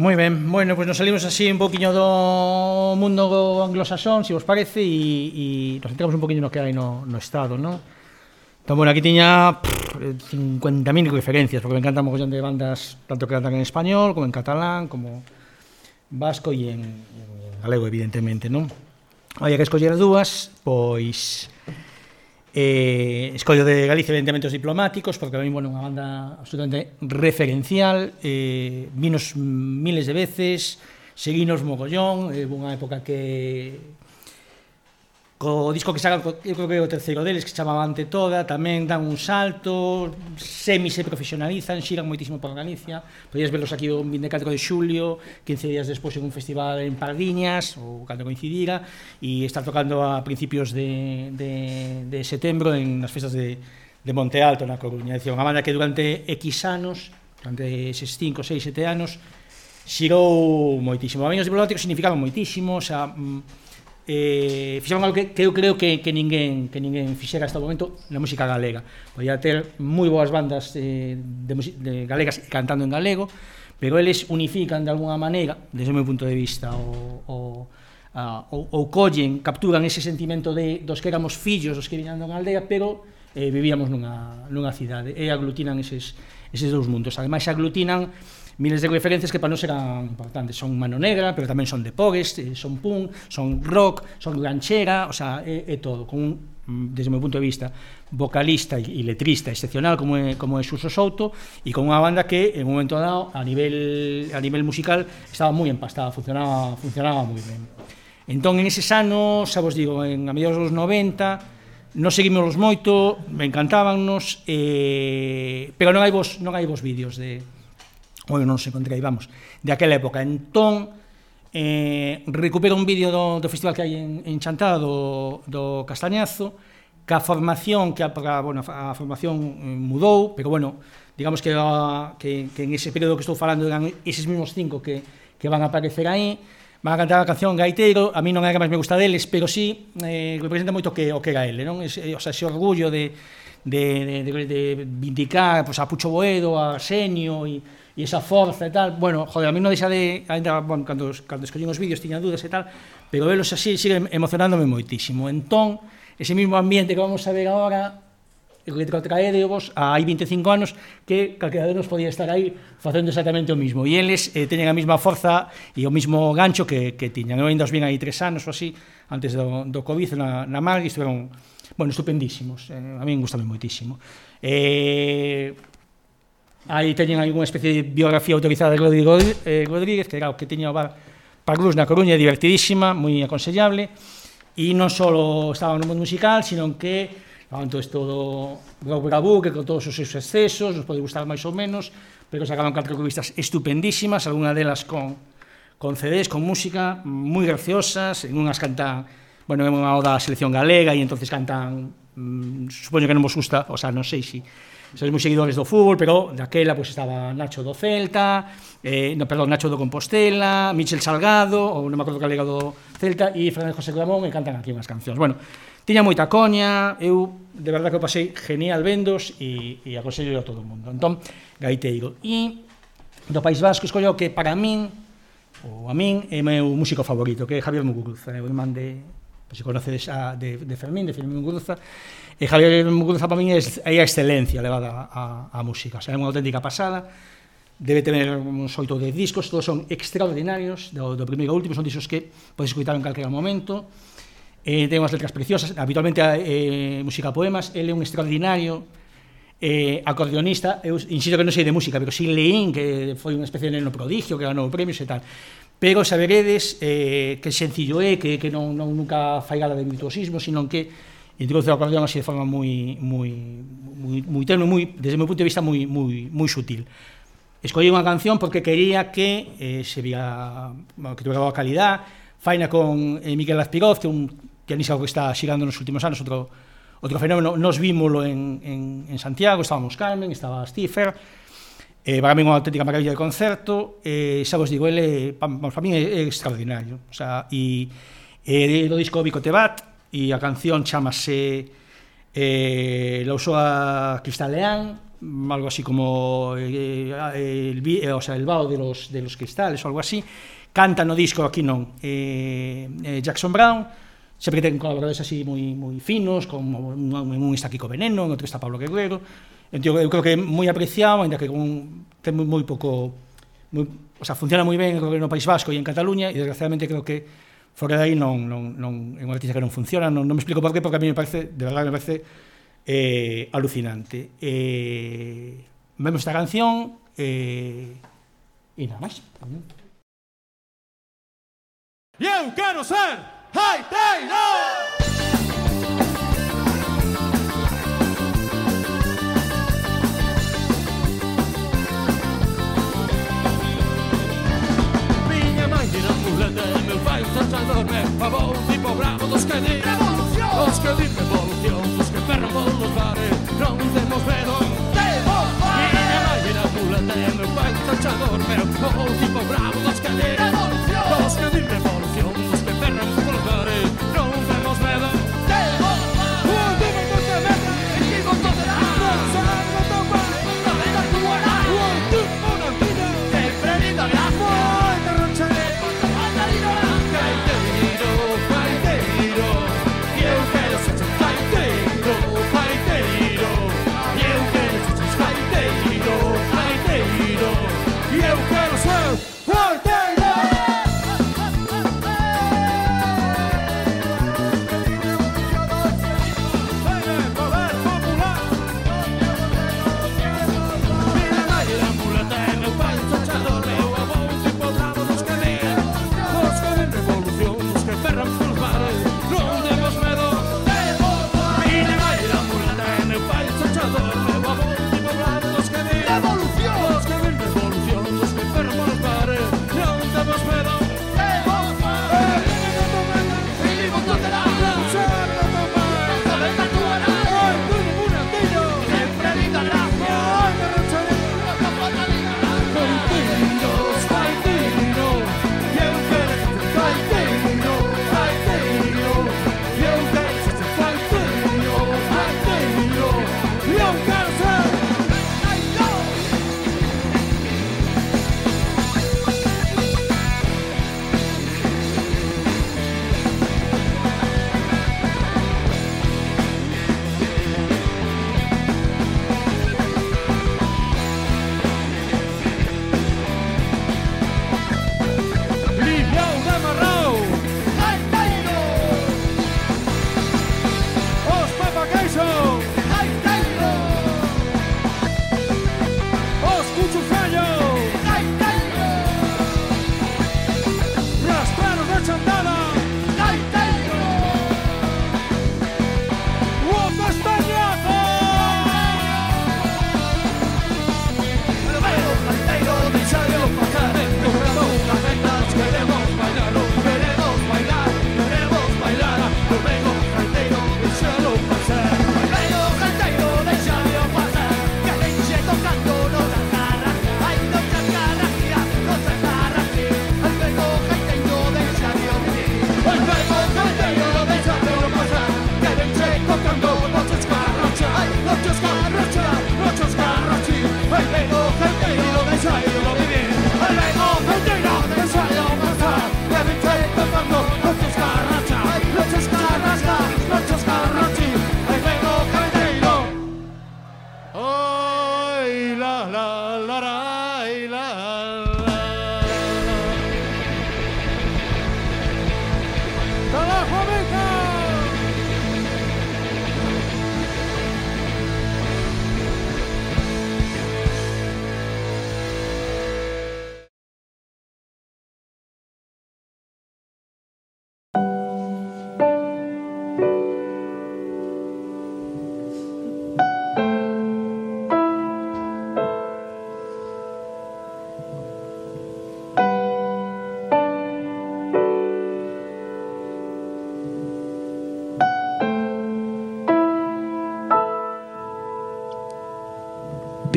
Moi ben, bueno, pois pues nos salimos así un poquinho do mundo anglosaxón, se si vos parece, e, e nos centramos un poquinho no que hai no, no Estado, non? Entón, bueno, aquí tiña 50.000 referencias, porque me encanta mogollón de bandas, tanto que cantan en español, como en catalán, como vasco e en, en galego, evidentemente, non? Había que escoller dúas, pois Eh, escollo de Galicia, evidentemente, os diplomáticos, porque a mí, bueno, unha banda absolutamente referencial, eh, vinos miles de veces, seguinos mogollón, eh, unha época que co disco que sacan, eu creo que é o terceiro deles, que chamaba Ante Toda, tamén dan un salto, semi se profesionalizan, xiran moitísimo por Galicia, podías verlos aquí o 24 de xulio, 15 días despois en un festival en Pardiñas, ou cando coincidira, e estar tocando a principios de, de, de setembro en as festas de, de Monte Alto, na Coruña. Dicía, unha banda que durante X anos, durante eses 5, 6, 7 anos, xirou moitísimo. A mí os diplomáticos significaban moitísimo, xa, o sea, mm, eh, fixeron algo que, que eu creo que, que ninguén que ninguén fixera hasta o momento na música galega. Podía ter moi boas bandas eh, de, de galegas cantando en galego, pero eles unifican de alguna maneira, desde o meu punto de vista, o, o a, ou, ou collen, capturan ese sentimento de dos que éramos fillos, dos que viñan dunha aldea, pero eh, vivíamos nunha, nunha cidade e aglutinan eses, eses dous mundos. Ademais, aglutinan miles de referencias que para nós eran importantes. Son Mano Negra, pero tamén son de Pogues, eh, son punk, son rock, son ranchera, o sea, é, é todo, con un, mm, desde o meu punto de vista, vocalista e letrista excepcional como é, como é Suso Souto e con unha banda que en un momento dado a nivel a nivel musical estaba moi empastada, funcionaba funcionaba moi ben. Entón en eses anos, xa vos digo, en a mediados dos 90, non seguimos moito, me encantábannos, eh, pero non hai vos, non hai vos vídeos de, Bueno, eu non sei onde vamos, de aquela época. Entón, eh, recupero un vídeo do, do festival que hai en, en Chantada, do, do Castañazo, que a formación que a, bueno, a formación eh, mudou, pero bueno, digamos que, a, que, que en ese período que estou falando eran eses mesmos cinco que, que van a aparecer aí, van a cantar a canción Gaiteiro, a mí non é que máis me gusta deles, pero sí eh, representa moito que o que era ele, non? Ese, eh, o sea, ese orgullo de, de, de, de, de vindicar pues, a Pucho Boedo, a Senio e e esa forza e tal, bueno, joder, a mí non deixa de, ainda, bueno, cando, cando escollín os vídeos tiña dúdas e tal, pero velos así sigue emocionándome moitísimo. Entón, ese mismo ambiente que vamos a ver agora, o que traerevos hai 25 anos que calquera de nos podía estar aí facendo exactamente o mismo. E eles eh, teñen a mesma forza e o mesmo gancho que, que tiñan. Eu ainda os vin aí tres anos ou así antes do, do Covid na, na Mar e estiveron bueno, estupendísimos eh, a mí gustame moitísimo. Eh, aí teñen algunha especie de biografía autorizada de Rodrigo eh, Rodríguez, que era o que tiña o bar Parlus na Coruña, divertidísima, moi aconsellable, e non só estaba no mundo musical, sino que levantou isto do Rob Bravo, que con todos os seus excesos, nos pode gustar máis ou menos, pero sacaron catro revistas estupendísimas, algunha delas con, con CDs, con música, moi graciosas, en unhas cantan, bueno, é unha oda á selección galega, e entonces cantan, mm, supoño que non vos gusta, o sea, non sei si, sois moi seguidores do fútbol, pero daquela pois estaba Nacho do Celta, eh, no, perdón, Nacho do Compostela, Michel Salgado, ou non me acordo que lega do Celta, e Fernández José Clamón, e cantan aquí unhas cancións. Bueno, tiña moita coña, eu de verdad que o pasei genial vendos e, e aconsello a todo o mundo. Entón, gaiteiro. E do País Vasco escollo que para min, ou a min, é meu músico favorito, que é Javier Muguruza, é o irmán de, pois se conocedes a, de, de Fermín, de Fermín Muguruza, e Javier Muguruza para min é, é a excelencia levada a, a, a música, o sea, é unha auténtica pasada, debe tener uns oito de discos, todos son extraordinarios, do, do primeiro ao último, son discos que podes escutar en calquera momento, eh, ten unhas letras preciosas, habitualmente eh, música poemas, ele é un extraordinario eh, acordeonista, eu insisto que non sei de música, pero si leín, que foi unha especie de neno prodigio, que ganou premios e tal, pero xa veredes eh, que sencillo é, que, que non, non nunca fai gala de virtuosismo, sino que introduce o acordeón así de forma moi moi moi, moi tenue, moi, desde o meu punto de vista moi moi moi sutil. Escollí unha canción porque quería que eh, se vía bueno, que tuviera boa calidad, faina con eh, Miguel Azpiroz, que é un pianista que está xirando nos últimos anos, outro outro fenómeno, nos vímolo en, en, en Santiago, estábamos Carmen, estaba Stiffer, Eh, para mí unha auténtica maravilla de concerto, eh, xa vos digo, ele, para, para mí é, é extraordinario. O sea, e, e do disco Bico Tebat, e a canción chamase eh, La Usoa Cristaleán, algo así como eh, el, eh, o sea, el vaho de los, de los cristales algo así, canta no disco aquí non eh, eh, Jackson Brown, sempre que ten colaboradores así moi moi finos, como un, un está Kiko Veneno, outro está Pablo Guerrero, Entón, eu creo que é moi apreciado, ainda que con, ten moi, moi pouco... Moi, o sea, funciona moi ben creo que no País Vasco e en Cataluña, e desgraciadamente creo que fora de aí non, non, non, é unha artista que non funciona, non, non me explico por qué, porque a mí me parece, de verdade, me parece eh, alucinante. Eh, vemos esta canción eh, e nada máis. E eu quero ser Haiteiro! grande Me fai un Me A un tipo bravo dos que di Revolución Dos que di revolución Dos que perran polos bares Non temos medo Temos bares Miña máquina pulante Me fai un Me A un tipo bravo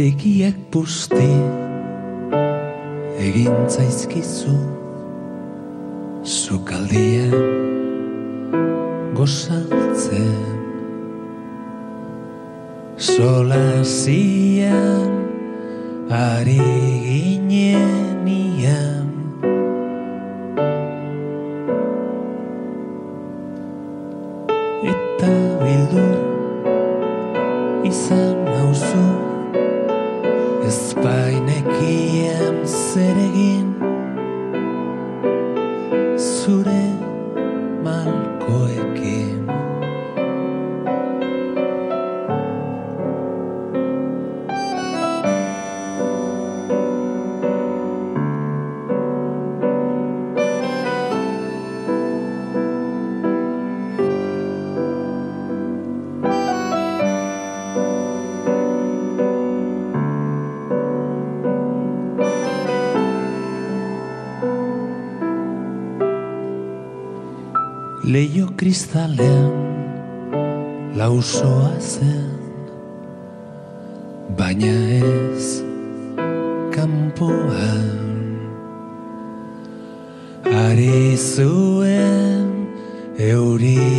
Begiak busti egin zaizkizu Zukaldian gozaltzen. Solazian ari ginen Baina ez kanpoan Ari zuen euriagatik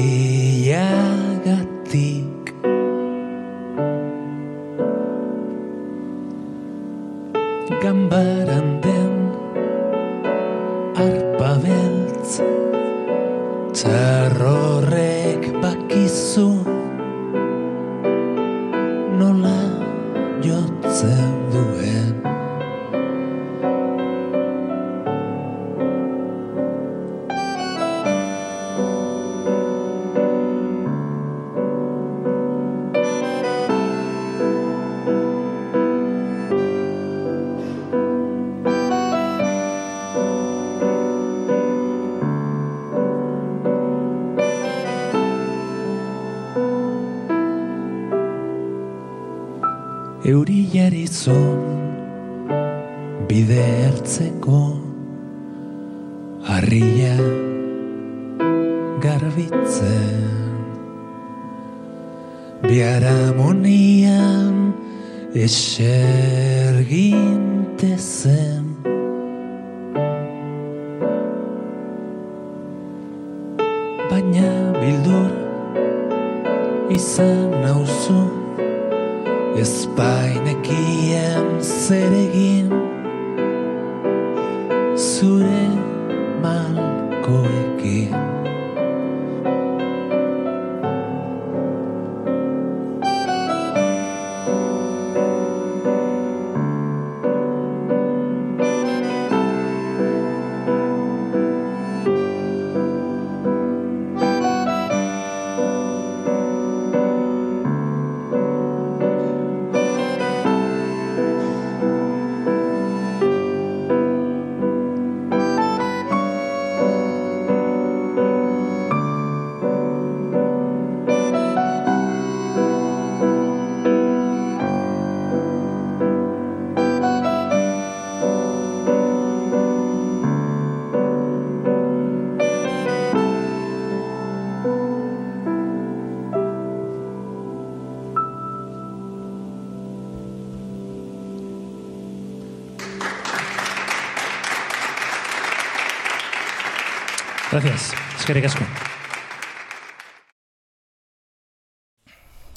gracias. Eskerrik asko.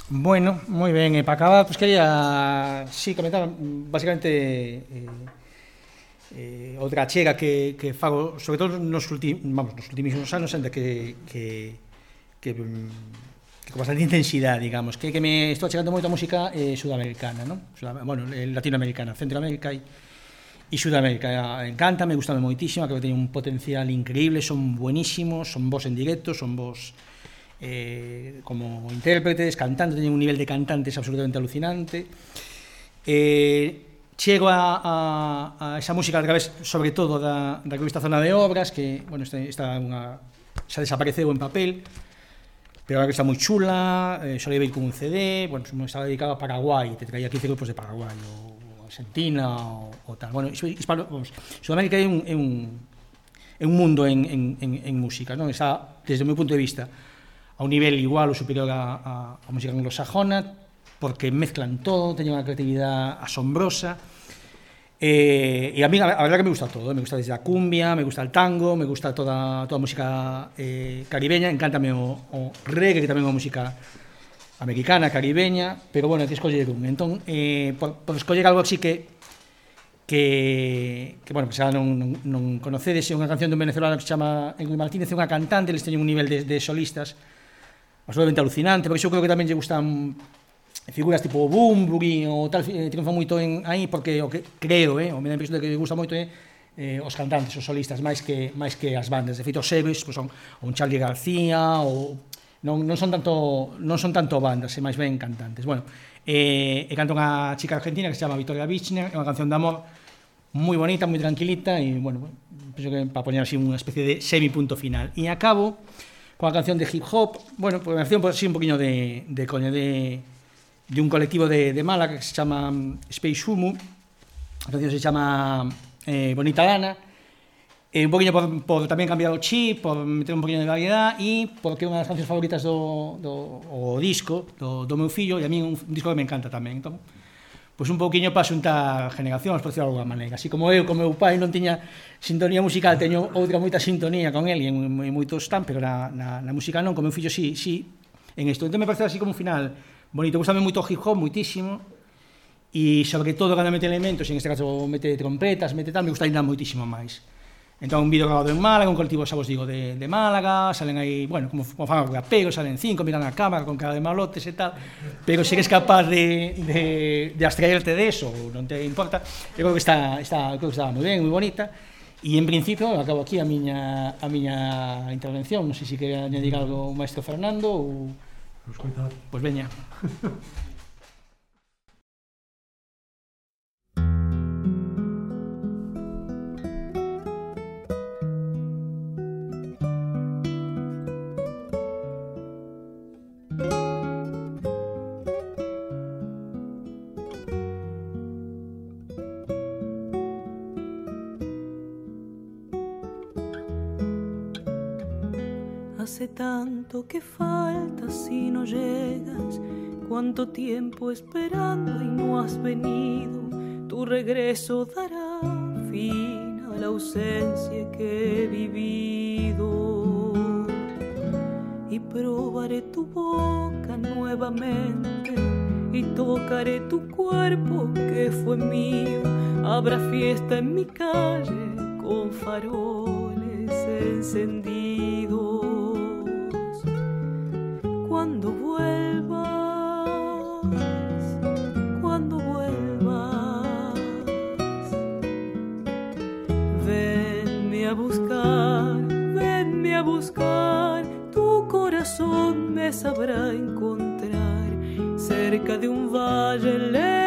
Bueno, moi ben, e eh, para acabar, pues quería si sí, comentar básicamente eh, eh, outra chega que, que fago, sobre todo nos últimos, vamos, nos últimos anos, ainda que, que, que, que con bastante intensidade, digamos, que, que me estou achegando moito a música eh, sudamericana, non? Bueno, eh, latinoamericana, centroamérica e E Sudamérica encanta, me gusta moitísimo, que teñen un potencial increíble, son buenísimos, son vos en directo, son vos eh, como intérpretes, cantando, teñen un nivel de cantantes absolutamente alucinante. Eh, chego a, a, a esa música a través, sobre todo, da, da revista Zona de Obras, que, bueno, esta, esta unha, xa desapareceu en papel, pero agora que está moi chula, eh, só levei con un CD, bueno, estaba dedicado a Paraguai, te traía 15 grupos de Paraguai, o Argentina ou, ou tal. Bueno, hispano, vamos, Sudamérica é un, é un, é un mundo en, en, en, en música, non? Está, desde o meu punto de vista, a un nivel igual ou superior a, a, a música anglosajona, porque mezclan todo, teñen unha creatividade asombrosa. Eh, e a mí, a, a verdad que me gusta todo, eh. me gusta desde a cumbia, me gusta el tango, me gusta toda, toda a música eh, caribeña, encántame o, o reggae, que tamén é unha música americana, caribeña, pero bueno, hai que escoller un. Entón, eh, por, por escoller algo así que que, que bueno, xa non, non, non conocedes, é unha canción dun venezolano que se chama Enrique Martínez, é unha cantante, eles teñen un nivel de, de solistas absolutamente alucinante, porque eu creo que tamén lle gustan figuras tipo Bumburi ou tal, eh, triunfa moito en aí, porque o que creo, eh, o me dá impresión de que lle gusta moito é eh, os cantantes, os solistas, máis que máis que as bandas. De feito, os héroes, pois son un Charlie García, ou non, non son tanto non son tanto bandas, e máis ben cantantes. Bueno, eh, e canto unha chica argentina que se chama Victoria Bichner, é unha canción de amor moi bonita, moi tranquilita e bueno, penso que para poñer así unha especie de semi punto final. E acabo coa canción de hip hop, bueno, pois pues, canción pues, así un poquinho de, de coño de, de un colectivo de, de Málaga que se chama Space Humu, a canción se chama eh, Bonita Lana, E un poquinho por, por tamén cambiar o chip, por meter un poquinho de variedad e porque unha das cancións favoritas do, do o disco do, do meu fillo e a mí un, un disco que me encanta tamén. Entón, pois un pouquiño para xuntar generacións, por decirlo de alguma maneira. Así como eu, como meu pai non tiña sintonía musical, teño outra moita sintonía con el e en, en moitos tan, pero na, na, na música non, como meu fillo sí, sí, en isto. Entón me parece así como un final bonito. Gustame moito o hip hop, moitísimo, e sobre todo cando mete elementos, en este caso mete trompetas, mete tal, me gusta ainda moitísimo máis. Entón, un vídeo grabado en Málaga, un colectivo, xa vos digo, de, de Málaga, salen aí, bueno, como, como fan o apego, salen cinco, miran a cámara con cara de malotes e tal, pero se eres capaz de, de, de abstraerte de eso, non te importa, eu creo que está, está, creo que está moi ben, moi bonita, e en principio, bueno, acabo aquí a miña, a miña intervención, non sei se quere añadir algo o maestro Fernando ou... Pois pues veña. tanto que falta si no llegas. Cuánto tiempo esperando y no has venido. Tu regreso dará fin a la ausencia que he vivido. Y probaré tu boca nuevamente. Y tocaré tu cuerpo que fue mío. Habrá fiesta en mi calle con faroles encendidos cuando vuelvas, cuando vuelvas, venme a buscar, venme a buscar, tu corazón me sabrá encontrar cerca de un valle lejos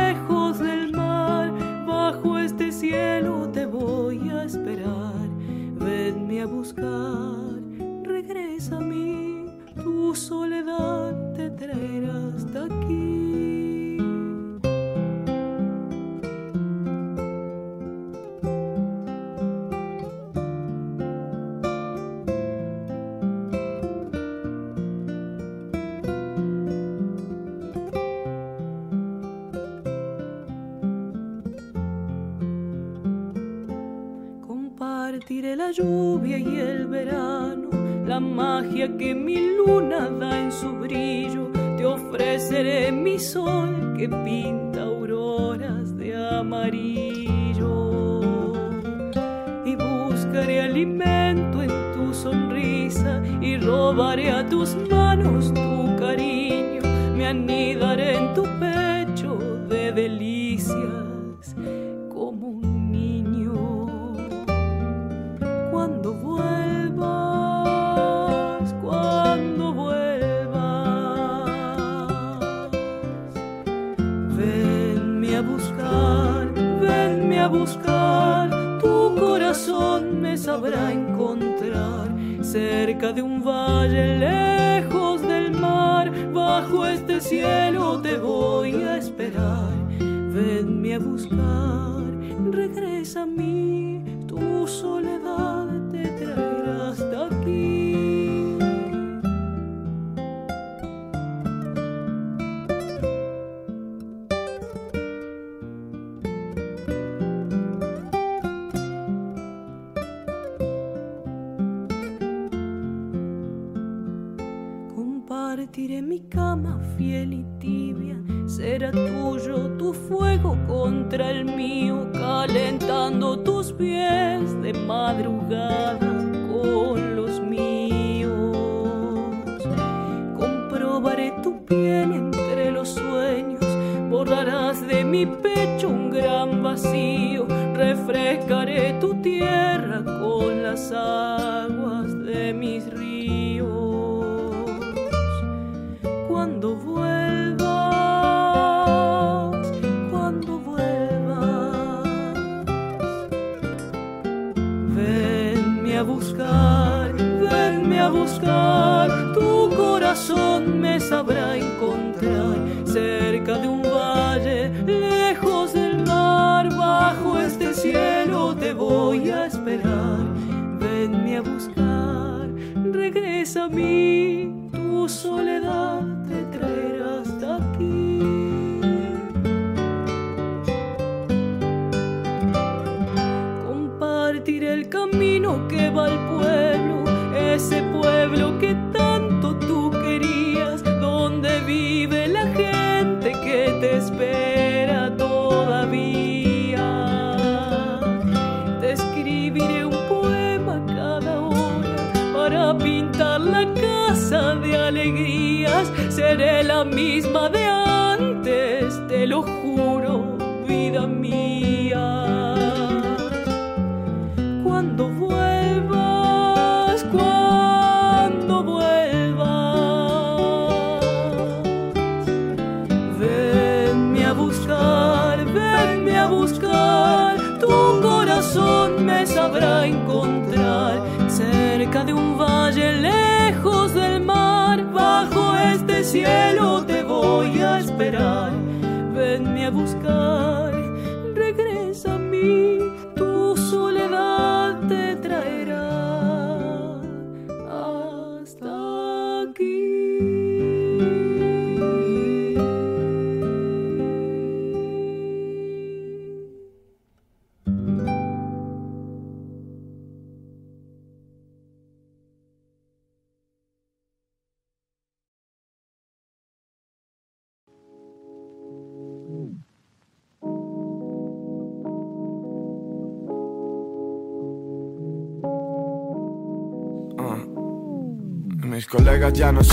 mis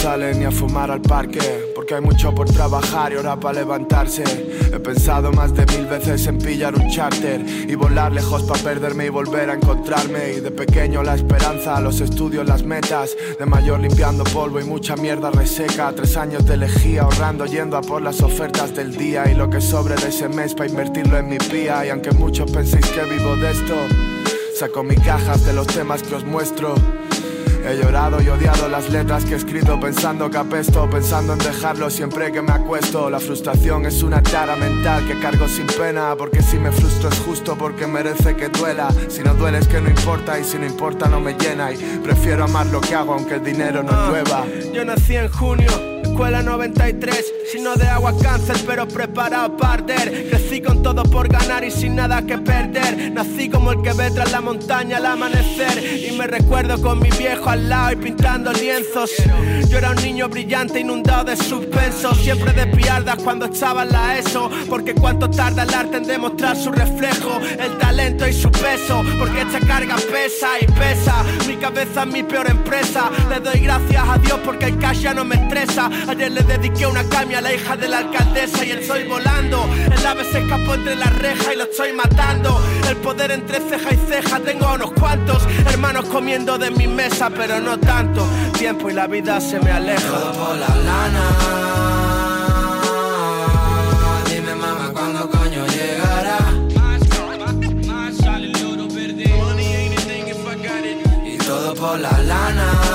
salen ni a fumar al parque Porque hay mucho por trabajar y hora para levantarse. He pensado más de mil veces en pillar un charter Y volar lejos para perderme y volver a encontrarme. Y de pequeño la esperanza, los estudios, las metas. De mayor limpiando polvo y mucha mierda reseca. Tres años de lejía ahorrando yendo a por las ofertas del día. Y lo que sobre de ese mes para invertirlo en mi pía. Y aunque muchos penséis que vivo de esto Saco mis cajas de los temas que os muestro He llorado y odiado las letras que he escrito pensando que apesto, pensando en dejarlo siempre que me acuesto. La frustración es una tara mental que cargo sin pena, porque si me frustro es justo porque merece que duela. Si no duele es que no importa y si no importa no me llena y prefiero amar lo que hago aunque el dinero no llueva. Yo nací en junio, escuela 93, signo de agua cáncer, pero preparado para arder. Crecí con todo por ganar y sin nada que perder. Nací como el que ve tras la montaña al amanecer. Y me recuerdo con mi viejo al lado y pintando lienzos. Yo era un niño brillante, inundado de suspenso. Siempre de piardas cuando estaba en la ESO. Porque cuánto tarda el arte en demostrar su reflejo, el talento y su peso. Porque esta carga pesa y pesa. Mi cabeza es mi peor empresa. Le doy gracias a Dios porque el cash ya no me estresa. Ayer le dediqué una camia a la hija de la alcaldesa y estoy volando. El ave se escapó entre las rejas y lo estoy matando. El poder entre ceja y ceja tengo a unos cuantos hermanos comiendo de mi mesa, pero no tanto. Tiempo y la vida se me aleja. Todo por la lana. Dime mamá cuándo coño llegará. Y todo por la lana.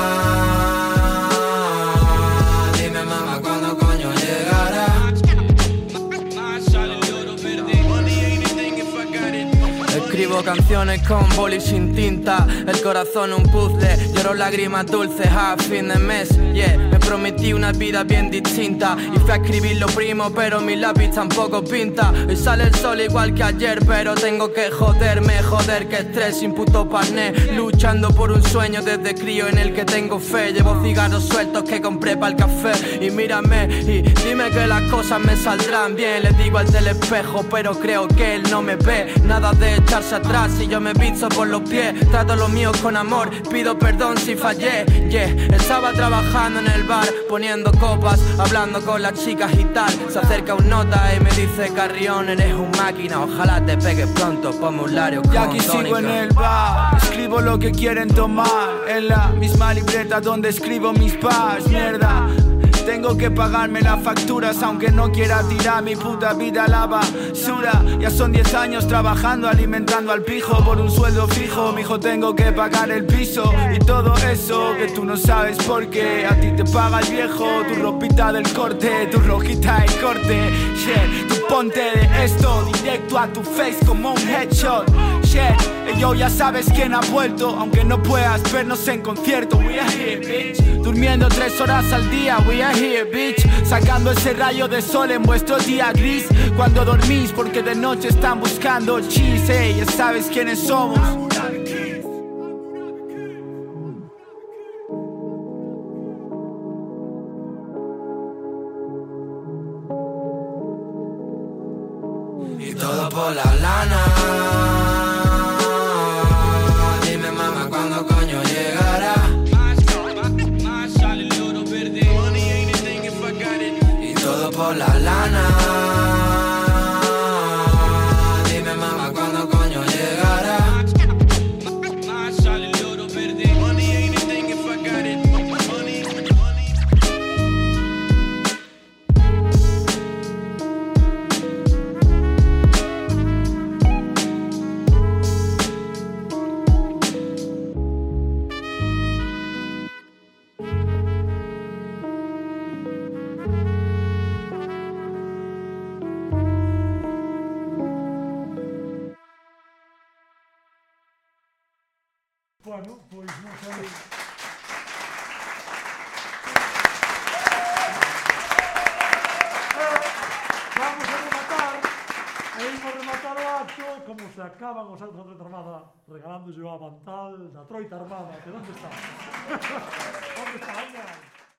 Canciones con boli sin tinta, el corazón un puzzle, lloro lágrimas dulces a fin de mes, yeah. Me prometí una vida bien distinta y fui a escribir lo primo, pero mi lápiz tampoco pinta. Hoy sale el sol igual que ayer, pero tengo que joderme, joder, que estrés sin puto parné. Luchando por un sueño desde crío en el que tengo fe. Llevo cigarros sueltos que compré para el café. Y mírame y dime que las cosas me saldrán bien. Le digo al del espejo, pero creo que él no me ve. Nada de echarse atrás si yo me piso por los pies. Trato lo mío con amor, pido perdón si fallé. Yeah, estaba trabajando en el bar, poniendo copas, hablando con las chicas y tal. Se acerca un nota y me dice, Carrión, eres un máquina. Ojalá te pegues pronto, ponme un lario Y aquí sigo en el bar, escribo lo que quieren tomar En la misma libreta donde escribo mis bars, mierda tengo que pagarme las facturas aunque no quiera tirar mi puta vida a la basura. Ya son 10 años trabajando alimentando al pijo por un sueldo fijo. Mijo tengo que pagar el piso y todo eso que tú no sabes por qué. A ti te paga el viejo, tu ropita del corte, tu rojita del corte. Shit, tú ponte de esto directo a tu face como un headshot Shit, y yo ya sabes quién ha vuelto. Aunque no puedas vernos en concierto We are here, bitch. Durmiendo tres horas al día We are here, bitch. Sacando ese rayo de sol en vuestro día gris. Cuando dormís porque de noche están buscando cheese Hey, ya sabes quiénes somos. Y todo por la lana. la troita armada, dónde.